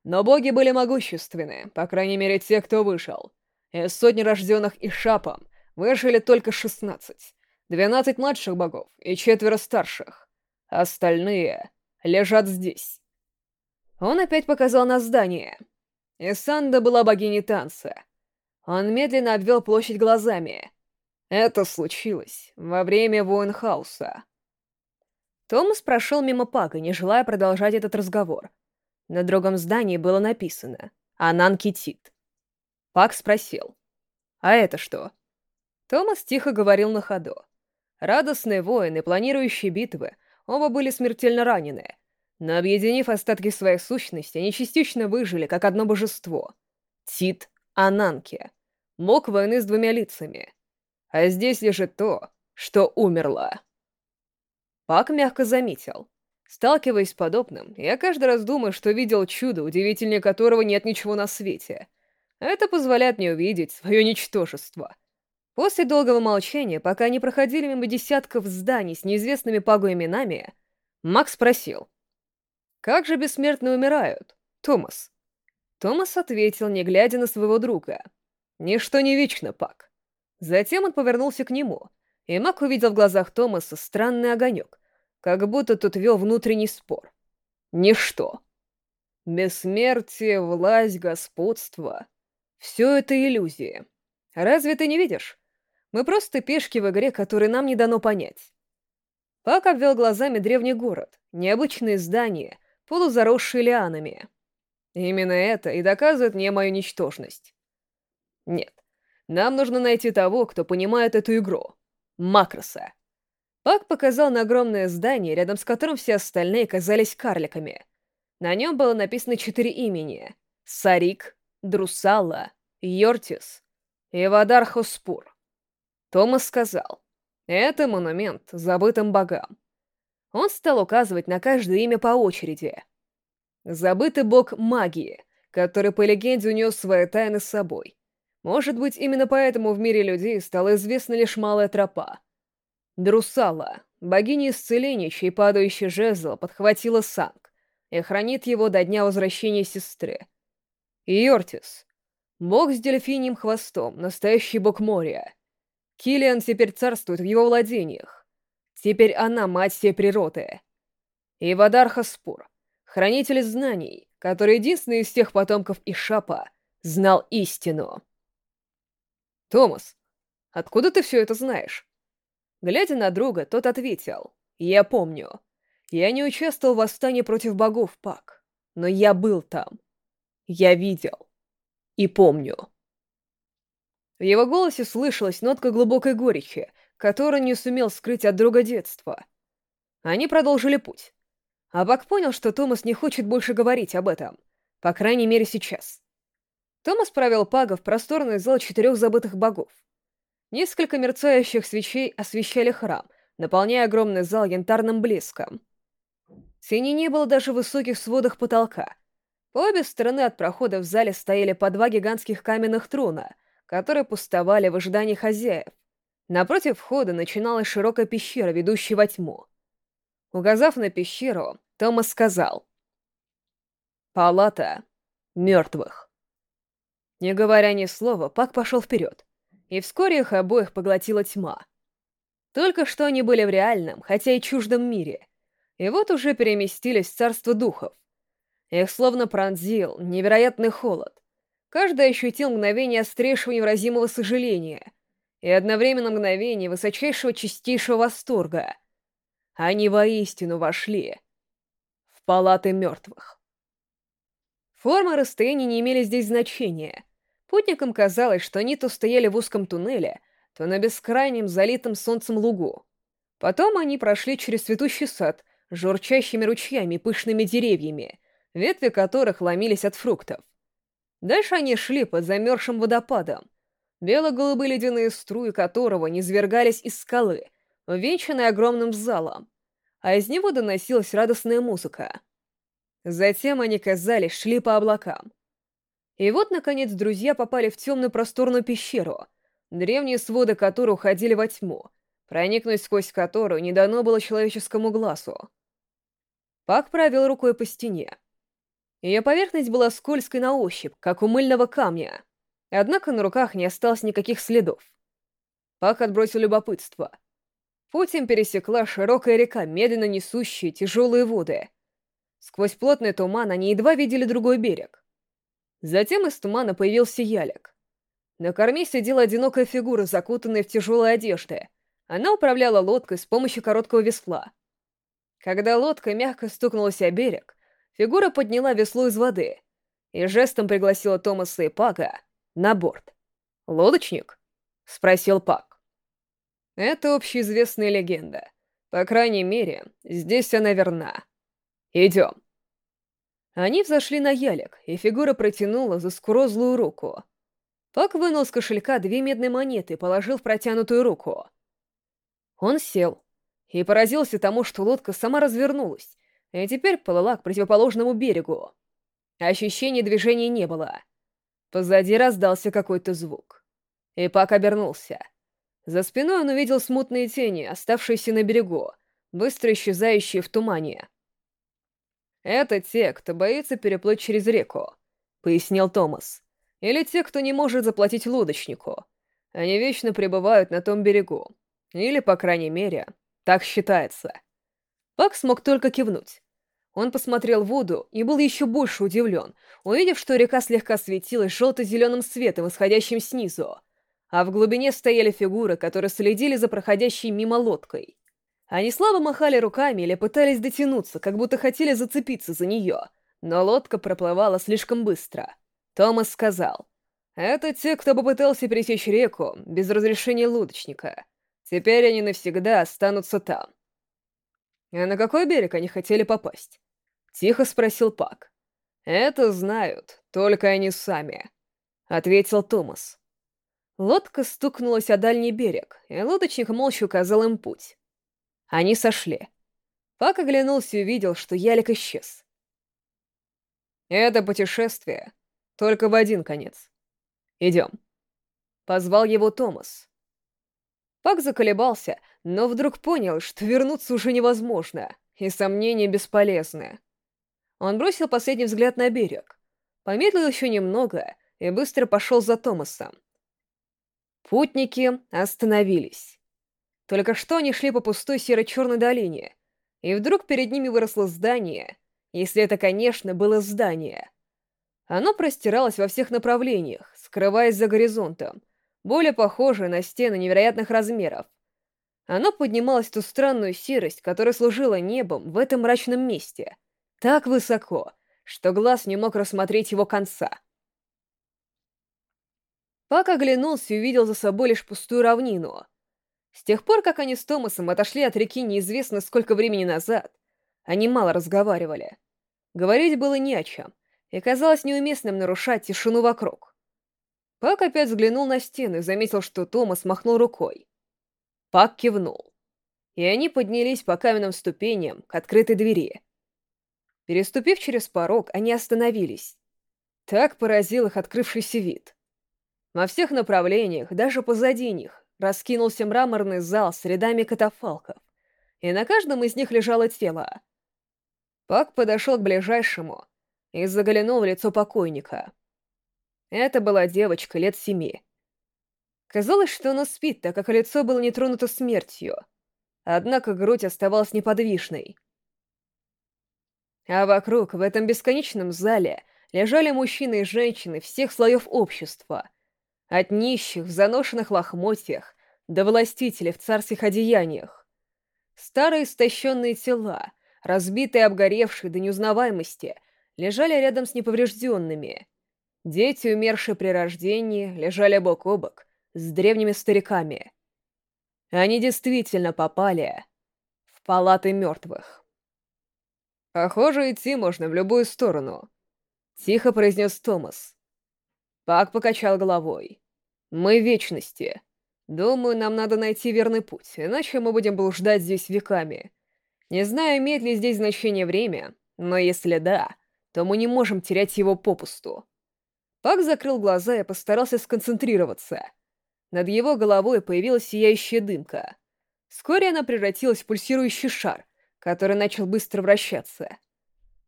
Но боги были могущественны, по крайней мере те, кто вышел. Из сотни рожденных Ишапом выжили только шестнадцать. Двенадцать младших богов и четверо старших. Остальные лежат здесь. Он опять показал на здание. Исанда была богиней танца. Он медленно обвел площадь глазами — это случилось во время Военхауса. Томас прошел мимо Пака, не желая продолжать этот разговор. На другом здании было написано «Анан Китит». Пак спросил, «А это что?» Томас тихо говорил на ходу. Радостные воины, планирующие битвы, оба были смертельно ранены, но, объединив остатки своих сущностей, они частично выжили, как одно божество. Тит Ананки. Мог войны с двумя лицами — а здесь лежит то, что умерло. Пак мягко заметил. Сталкиваясь с подобным, я каждый раз думаю, что видел чудо, удивительнее которого нет ничего на свете. Это позволяет мне увидеть свое ничтожество. После долгого молчания, пока они проходили мимо десятков зданий с неизвестными Пагу именами, Макс спросил. «Как же бессмертные умирают, Томас?» Томас ответил, не глядя на своего друга. «Ничто не вечно, Пак. Затем он повернулся к нему, и Мак увидел в глазах Томаса странный огонек, как будто тут вел внутренний спор. Ничто. Бессмертие, власть, господство — все это иллюзии. Разве ты не видишь? Мы просто пешки в игре, которые нам не дано понять. Пак обвел глазами древний город, необычные здания, полузаросшие лианами. Именно это и доказывает мне мою ничтожность. Нет, нам нужно найти того, кто понимает эту игру. Макроса. Пак показал на огромное здание, рядом с которым все остальные казались карликами. На нем было написано четыре имени. Сарик, Друсала, Йортис и Вадар Хоспур. Томас сказал, это монумент забытым богам. Он стал указывать на каждое имя по очереди. Забытый бог магии, который по легенде унес свои тайны с собой. Может быть, именно поэтому в мире людей стала известна лишь малая тропа. Друсала, богиня исцеления, чей падающий жезл подхватила Санг и хранит его до дня возвращения сестры. Йортис, бог с дельфиньим хвостом, настоящий бог моря. Килиан теперь царствует в его владениях. Теперь она мать всей природы. И Вадар Хаспур, хранитель знаний, который единственный из тех потомков Ишапа знал истину. «Томас, откуда ты все это знаешь?» Глядя на друга, тот ответил. «Я помню. Я не участвовал в восстании против богов, Пак. Но я был там. Я видел. И помню». В его голосе слышалась нотка глубокой горечи, которую не сумел скрыть от друга детства. Они продолжили путь. А Бак понял, что Томас не хочет больше говорить об этом. По крайней мере, сейчас. Томас провел Пага в просторный зал четырех забытых богов. Несколько мерцающих свечей освещали храм, наполняя огромный зал янтарным блеском. В тени не было даже высоких сводах потолка. По обе стороны от прохода в зале стояли по два гигантских каменных трона, которые пустовали в ожидании хозяев. Напротив входа начиналась широкая пещера, ведущая во тьму. Указав на пещеру, Томас сказал «Палата мертвых». Не говоря ни слова, Пак пошел вперед, и вскоре их обоих поглотила тьма. Только что они были в реальном, хотя и чуждом мире, и вот уже переместились в царство духов. Их словно пронзил невероятный холод. Каждый ощутил мгновение острейшего невразимого сожаления и одновременно мгновение высочайшего чистейшего восторга. Они воистину вошли в палаты мертвых. Форма расстояния не имели здесь значения. Путникам казалось, что они то стояли в узком туннеле, то на бескрайнем залитом солнцем лугу. Потом они прошли через цветущий сад с журчащими ручьями и пышными деревьями, ветви которых ломились от фруктов. Дальше они шли под замерзшим водопадом, бело-голубые ледяные струи которого низвергались из скалы, увенчанной огромным залом, а из него доносилась радостная музыка. Затем они, казались, шли по облакам. И вот, наконец, друзья попали в темную просторную пещеру, древние своды которой уходили во тьму, проникнуть сквозь которую не дано было человеческому глазу. Пак провел рукой по стене. Ее поверхность была скользкой на ощупь, как у мыльного камня. Однако на руках не осталось никаких следов. Пак отбросил любопытство. Путь им пересекла широкая река, медленно несущая тяжелые воды. Сквозь плотный туман они едва видели другой берег. Затем из тумана появился ялик. На корме сидела одинокая фигура, закутанная в тяжелые одежды. Она управляла лодкой с помощью короткого весла. Когда лодка мягко стукнулась о берег, Фигура подняла весло из воды и жестом пригласила Томаса и Пака на борт. «Лодочник?» — спросил Пак. «Это общеизвестная легенда. По крайней мере, здесь она верна. Идем». Они взошли на ялик, и фигура протянула заскурозлую руку. Пак вынул с кошелька две медные монеты и положил в протянутую руку. Он сел и поразился тому, что лодка сама развернулась, и теперь плыла к противоположному берегу. Ощущения движения не было. Позади раздался какой-то звук. И Пак обернулся. За спиной он увидел смутные тени, оставшиеся на берегу, быстро исчезающие в тумане. «Это те, кто боится переплыть через реку», — пояснил Томас. «Или те, кто не может заплатить лодочнику. Они вечно пребывают на том берегу. Или, по крайней мере, так считается». Пак смог только кивнуть. Он посмотрел в воду и был еще больше удивлен, увидев, что река слегка светилась желто-зеленым светом, исходящим снизу, а в глубине стояли фигуры, которые следили за проходящей мимо лодкой. Они слабо махали руками или пытались дотянуться, как будто хотели зацепиться за нее, но лодка проплывала слишком быстро. Томас сказал, «Это те, кто попытался пересечь реку без разрешения лодочника. Теперь они навсегда останутся там». «А на какой берег они хотели попасть?» — тихо спросил Пак. «Это знают, только они сами», — ответил Томас. Лодка стукнулась о дальний берег, и лодочник молча указал им путь. Они сошли. Пак оглянулся и увидел, что ялик исчез. «Это путешествие только в один конец. Идем». Позвал его Томас. Пак заколебался, но вдруг понял, что вернуться уже невозможно, и сомнения бесполезны. Он бросил последний взгляд на берег, помедлил еще немного и быстро пошел за Томасом. Путники остановились. Только что они шли по пустой серо-черной долине, и вдруг перед ними выросло здание, если это, конечно, было здание. Оно простиралось во всех направлениях, скрываясь за горизонтом, более похожее на стены невероятных размеров. Оно поднималось в ту странную серость, которая служила небом в этом мрачном месте, так высоко, что глаз не мог рассмотреть его конца. Пак оглянулся и увидел за собой лишь пустую равнину. С тех пор, как они с Томасом отошли от реки неизвестно сколько времени назад, они мало разговаривали. Говорить было не о чем, и казалось неуместным нарушать тишину вокруг. Пак опять взглянул на стену и заметил, что Томас махнул рукой. Пак кивнул. И они поднялись по каменным ступеням к открытой двери. Переступив через порог, они остановились. Так поразил их открывшийся вид. Во всех направлениях, даже позади них, раскинулся мраморный зал с рядами катафалков, и на каждом из них лежало тело. Пак подошел к ближайшему и заглянул в лицо покойника. Это была девочка лет семи. Казалось, что она спит, так как лицо было не тронуто смертью, однако грудь оставалась неподвижной. А вокруг, в этом бесконечном зале, лежали мужчины и женщины всех слоев общества — от нищих в заношенных лохмотьях до властителей в царских одеяниях. Старые истощенные тела, разбитые и обгоревшие до неузнаваемости, лежали рядом с неповрежденными. Дети, умершие при рождении, лежали бок о бок с древними стариками. Они действительно попали в палаты мертвых. «Похоже, идти можно в любую сторону», — тихо произнес Томас. Пак покачал головой. Мы в вечности. Думаю, нам надо найти верный путь, иначе мы будем блуждать здесь веками. Не знаю, имеет ли здесь значение время, но если да, то мы не можем терять его попусту. Пак закрыл глаза и постарался сконцентрироваться. Над его головой появилась сияющая дымка. Вскоре она превратилась в пульсирующий шар, который начал быстро вращаться.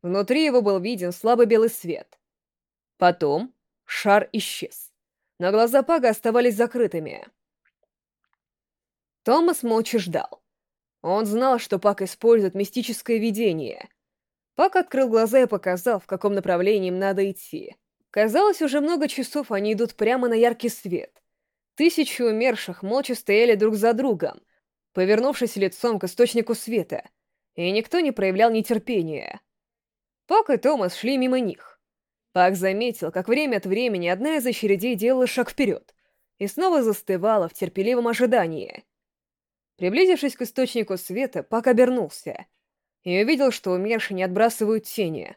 Внутри его был виден слабый белый свет. Потом шар исчез но глаза Пага оставались закрытыми. Томас молча ждал. Он знал, что Пак использует мистическое видение. Пак открыл глаза и показал, в каком направлении им надо идти. Казалось, уже много часов они идут прямо на яркий свет. Тысячи умерших молча стояли друг за другом, повернувшись лицом к источнику света, и никто не проявлял нетерпения. Пак и Томас шли мимо них. Пак заметил, как время от времени одна из очередей делала шаг вперед и снова застывала в терпеливом ожидании. Приблизившись к источнику света, Пак обернулся и увидел, что умершие не отбрасывают тени.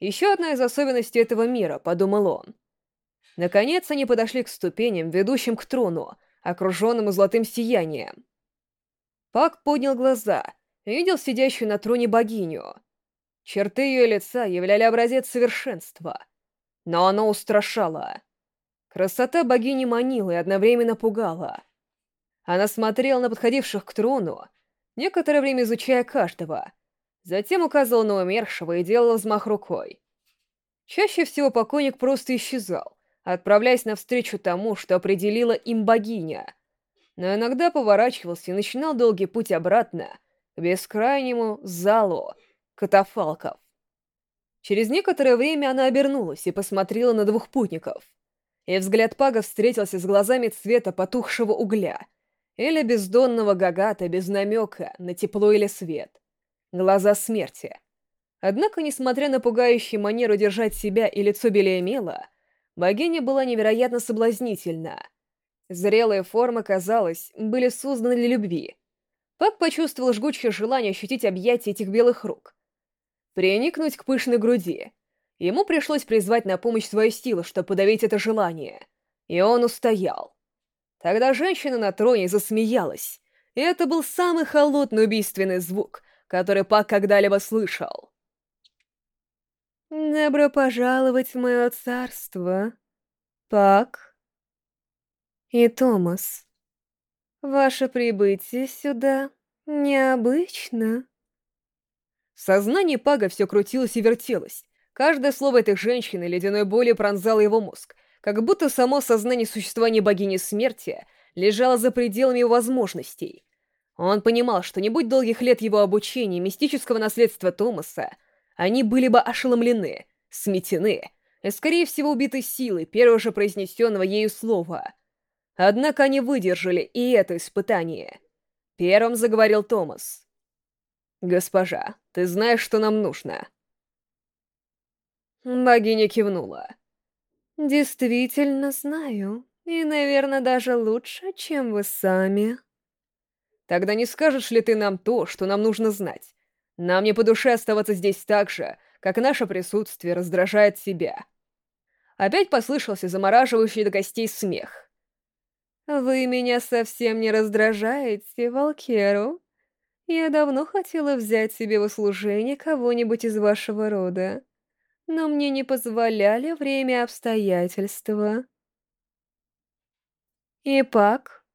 Еще одна из особенностей этого мира, подумал он. Наконец они подошли к ступеням, ведущим к трону, окруженному золотым сиянием. Пак поднял глаза и видел сидящую на троне богиню — Черты ее лица являли образец совершенства, но оно устрашало. Красота богини манила и одновременно пугала. Она смотрела на подходивших к трону, некоторое время изучая каждого, затем указывала на умершего и делала взмах рукой. Чаще всего покойник просто исчезал, отправляясь навстречу тому, что определила им богиня, но иногда поворачивался и начинал долгий путь обратно к бескрайнему залу, катафалков. Через некоторое время она обернулась и посмотрела на двух путников. И взгляд Пага встретился с глазами цвета потухшего угля или бездонного гагата без намека на тепло или свет. Глаза смерти. Однако, несмотря на пугающую манеру держать себя и лицо белее мела, богиня была невероятно соблазнительна. Зрелые формы, казалось, были созданы для любви. Пак почувствовал жгучее желание ощутить объятия этих белых рук, приникнуть к пышной груди. Ему пришлось призвать на помощь свою силу, чтобы подавить это желание. И он устоял. Тогда женщина на троне засмеялась, и это был самый холодный убийственный звук, который Пак когда-либо слышал. «Добро пожаловать в мое царство, Пак и Томас. Ваше прибытие сюда необычно». В сознании Пага все крутилось и вертелось. Каждое слово этой женщины ледяной боли пронзало его мозг, как будто само сознание существования богини смерти лежало за пределами его возможностей. Он понимал, что не будь долгих лет его обучения мистического наследства Томаса, они были бы ошеломлены, сметены и, скорее всего, убиты силой первого же произнесенного ею слова. Однако они выдержали и это испытание. Первым заговорил Томас — «Госпожа, ты знаешь, что нам нужно?» Богиня кивнула. «Действительно знаю. И, наверное, даже лучше, чем вы сами». «Тогда не скажешь ли ты нам то, что нам нужно знать? Нам не по душе оставаться здесь так же, как наше присутствие раздражает себя». Опять послышался замораживающий до костей смех. «Вы меня совсем не раздражаете, Волкеру?» Я давно хотела взять себе в услужение кого-нибудь из вашего рода, но мне не позволяли время обстоятельства. И Пак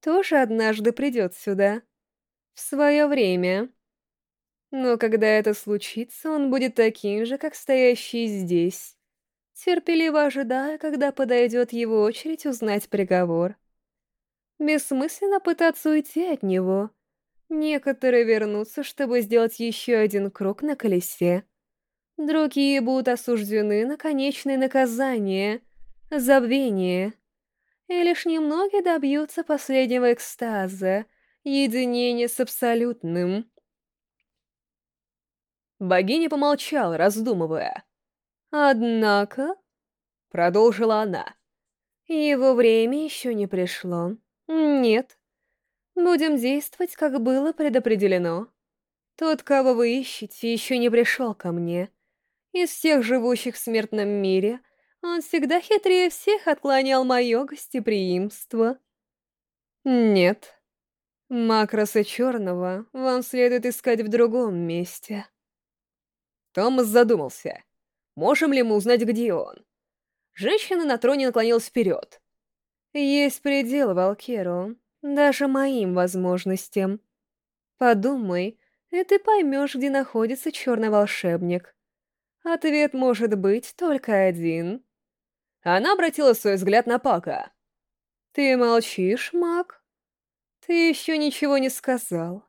тоже однажды придет сюда, в свое время. Но когда это случится, он будет таким же, как стоящий здесь, терпеливо ожидая, когда подойдет его очередь узнать приговор. Бессмысленно пытаться уйти от него. Некоторые вернутся, чтобы сделать еще один круг на колесе. Другие будут осуждены на конечное наказание — забвение. И лишь немногие добьются последнего экстаза, единения с абсолютным. Богиня помолчала, раздумывая. «Однако...» — продолжила она. «Его время еще не пришло. Нет. Будем действовать, как было предопределено. Тот, кого вы ищете, еще не пришел ко мне. Из всех живущих в смертном мире он всегда хитрее всех отклонял мое гостеприимство. Нет. Макроса Черного вам следует искать в другом месте». Томас задумался. Можем ли мы узнать, где он? Женщина на троне наклонилась вперед. Есть предел, Валкеру, даже моим возможностям. Подумай, и ты поймешь, где находится черный волшебник. Ответ может быть только один. Она обратила свой взгляд на Пака. «Ты молчишь, маг? Ты еще ничего не сказал».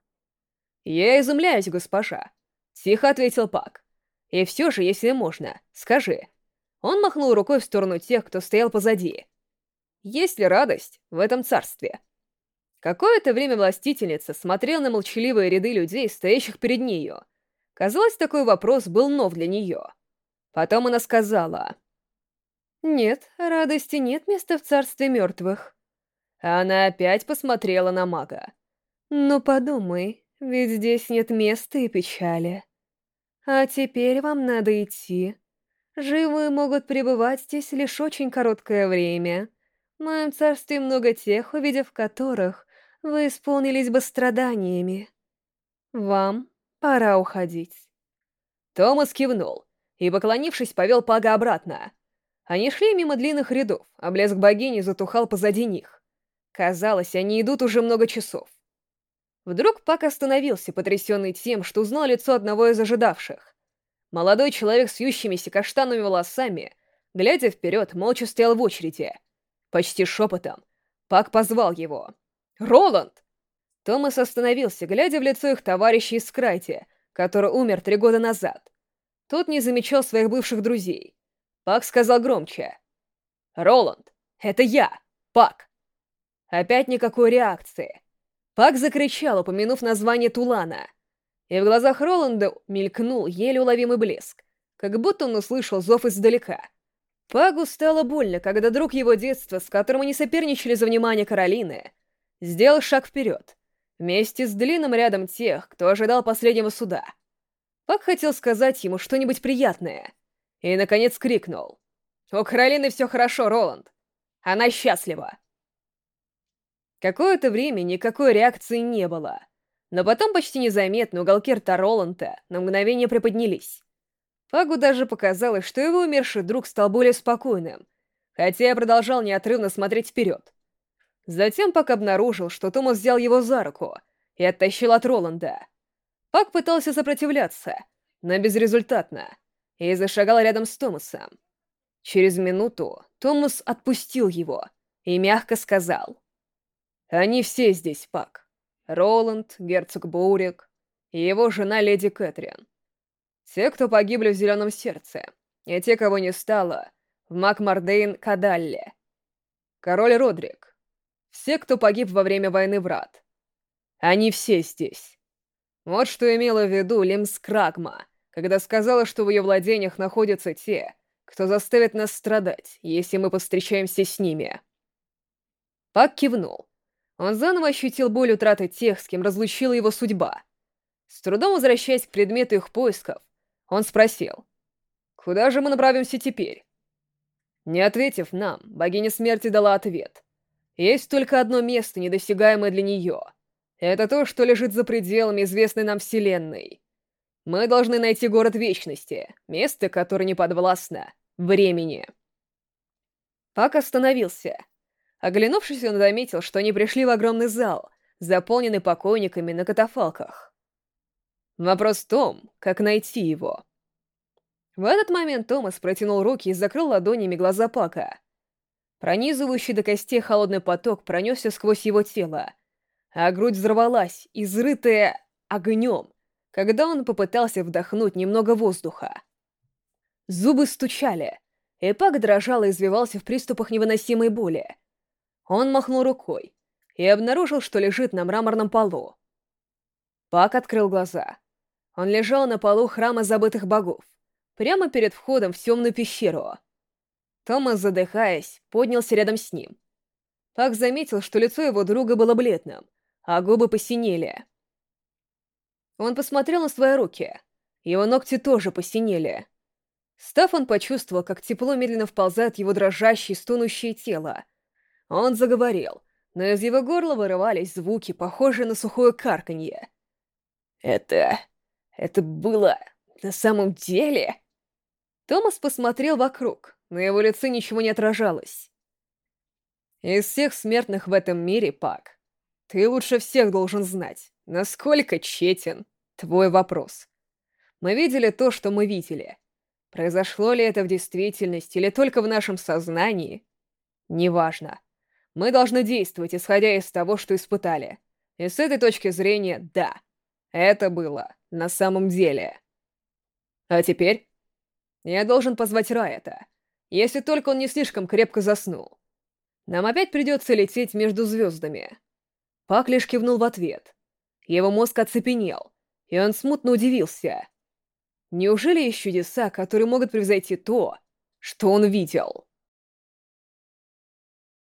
«Я изумляюсь, госпожа», — тихо ответил Пак. И все же, если можно, скажи. Он махнул рукой в сторону тех, кто стоял позади. Есть ли радость в этом царстве? Какое-то время властительница смотрела на молчаливые ряды людей, стоящих перед нею. Казалось, такой вопрос был нов для нее. Потом она сказала... «Нет, радости нет места в царстве мертвых». Она опять посмотрела на мага. «Ну подумай, ведь здесь нет места и печали». А теперь вам надо идти. Живые могут пребывать здесь лишь очень короткое время. В моем царстве много тех, увидев которых, вы исполнились бы страданиями. Вам пора уходить. Томас кивнул и, поклонившись, повел Пага обратно. Они шли мимо длинных рядов, а блеск богини затухал позади них. Казалось, они идут уже много часов. Вдруг Пак остановился, потрясенный тем, что узнал лицо одного из ожидавших. Молодой человек с ющимися каштановыми волосами, глядя вперед, молча стоял в очереди. Почти шепотом. Пак позвал его. «Роланд!» Томас остановился, глядя в лицо их товарища из Крайте, который умер три года назад. Тот не замечал своих бывших друзей. Пак сказал громче. «Роланд, это я, Пак!» Опять никакой реакции. Пак закричал, упомянув название Тулана. И в глазах Роланда мелькнул еле уловимый блеск, как будто он услышал зов издалека. Пагу стало больно, когда друг его детства, с которым они соперничали за внимание Каролины, сделал шаг вперед, вместе с длинным рядом тех, кто ожидал последнего суда. Пак хотел сказать ему что-нибудь приятное, и, наконец, крикнул. «У Каролины все хорошо, Роланд. Она счастлива!» Какое-то время никакой реакции не было. Но потом почти незаметно уголки рта Роланда на мгновение приподнялись. Фагу даже показалось, что его умерший друг стал более спокойным, хотя я продолжал неотрывно смотреть вперед. Затем Пак обнаружил, что Томас взял его за руку и оттащил от Роланда. Пак пытался сопротивляться, но безрезультатно, и зашагал рядом с Томасом. Через минуту Томас отпустил его и мягко сказал. Они все здесь, Пак. Роланд, герцог Боурик и его жена леди Кэтрин. Те, кто погибли в Зеленом Сердце, и те, кого не стало, в Макмардейн Кадалле. Король Родрик. Все, кто погиб во время войны врат. Они все здесь. Вот что имела в виду Лимс когда сказала, что в ее владениях находятся те, кто заставит нас страдать, если мы повстречаемся с ними. Пак кивнул. Он заново ощутил боль утраты тех, с кем разлучила его судьба. С трудом возвращаясь к предмету их поисков, он спросил, «Куда же мы направимся теперь?» Не ответив нам, богиня смерти дала ответ. Есть только одно место, недосягаемое для нее. Это то, что лежит за пределами известной нам Вселенной. Мы должны найти город Вечности, место, которое не подвластно времени. Пак остановился. Оглянувшись, он заметил, что они пришли в огромный зал, заполненный покойниками на катафалках. Вопрос в том, как найти его. В этот момент Томас протянул руки и закрыл ладонями глаза Пака. Пронизывающий до костей холодный поток пронесся сквозь его тело, а грудь взорвалась, изрытая огнем, когда он попытался вдохнуть немного воздуха. Зубы стучали, и Пак дрожал и извивался в приступах невыносимой боли. Он махнул рукой и обнаружил, что лежит на мраморном полу. Пак открыл глаза. Он лежал на полу храма забытых богов, прямо перед входом в темную пещеру. Томас, задыхаясь, поднялся рядом с ним. Пак заметил, что лицо его друга было бледным, а губы посинели. Он посмотрел на свои руки. Его ногти тоже посинели. Став он почувствовал, как тепло медленно вползает в его дрожащее, стонущее тело. Он заговорил, но из его горла вырывались звуки, похожие на сухое карканье. «Это... это было... на самом деле...» Томас посмотрел вокруг, на его лице ничего не отражалось. Из всех смертных в этом мире, Пак, ты лучше всех должен знать, насколько тщетен твой вопрос. Мы видели то, что мы видели. Произошло ли это в действительности или только в нашем сознании? Неважно. Мы должны действовать, исходя из того, что испытали. И с этой точки зрения, да, это было на самом деле. А теперь я должен позвать Райета, если только он не слишком крепко заснул. Нам опять придется лететь между звездами. Пак лишь кивнул в ответ. Его мозг оцепенел, и он смутно удивился. Неужели есть чудеса, которые могут превзойти то, что он видел?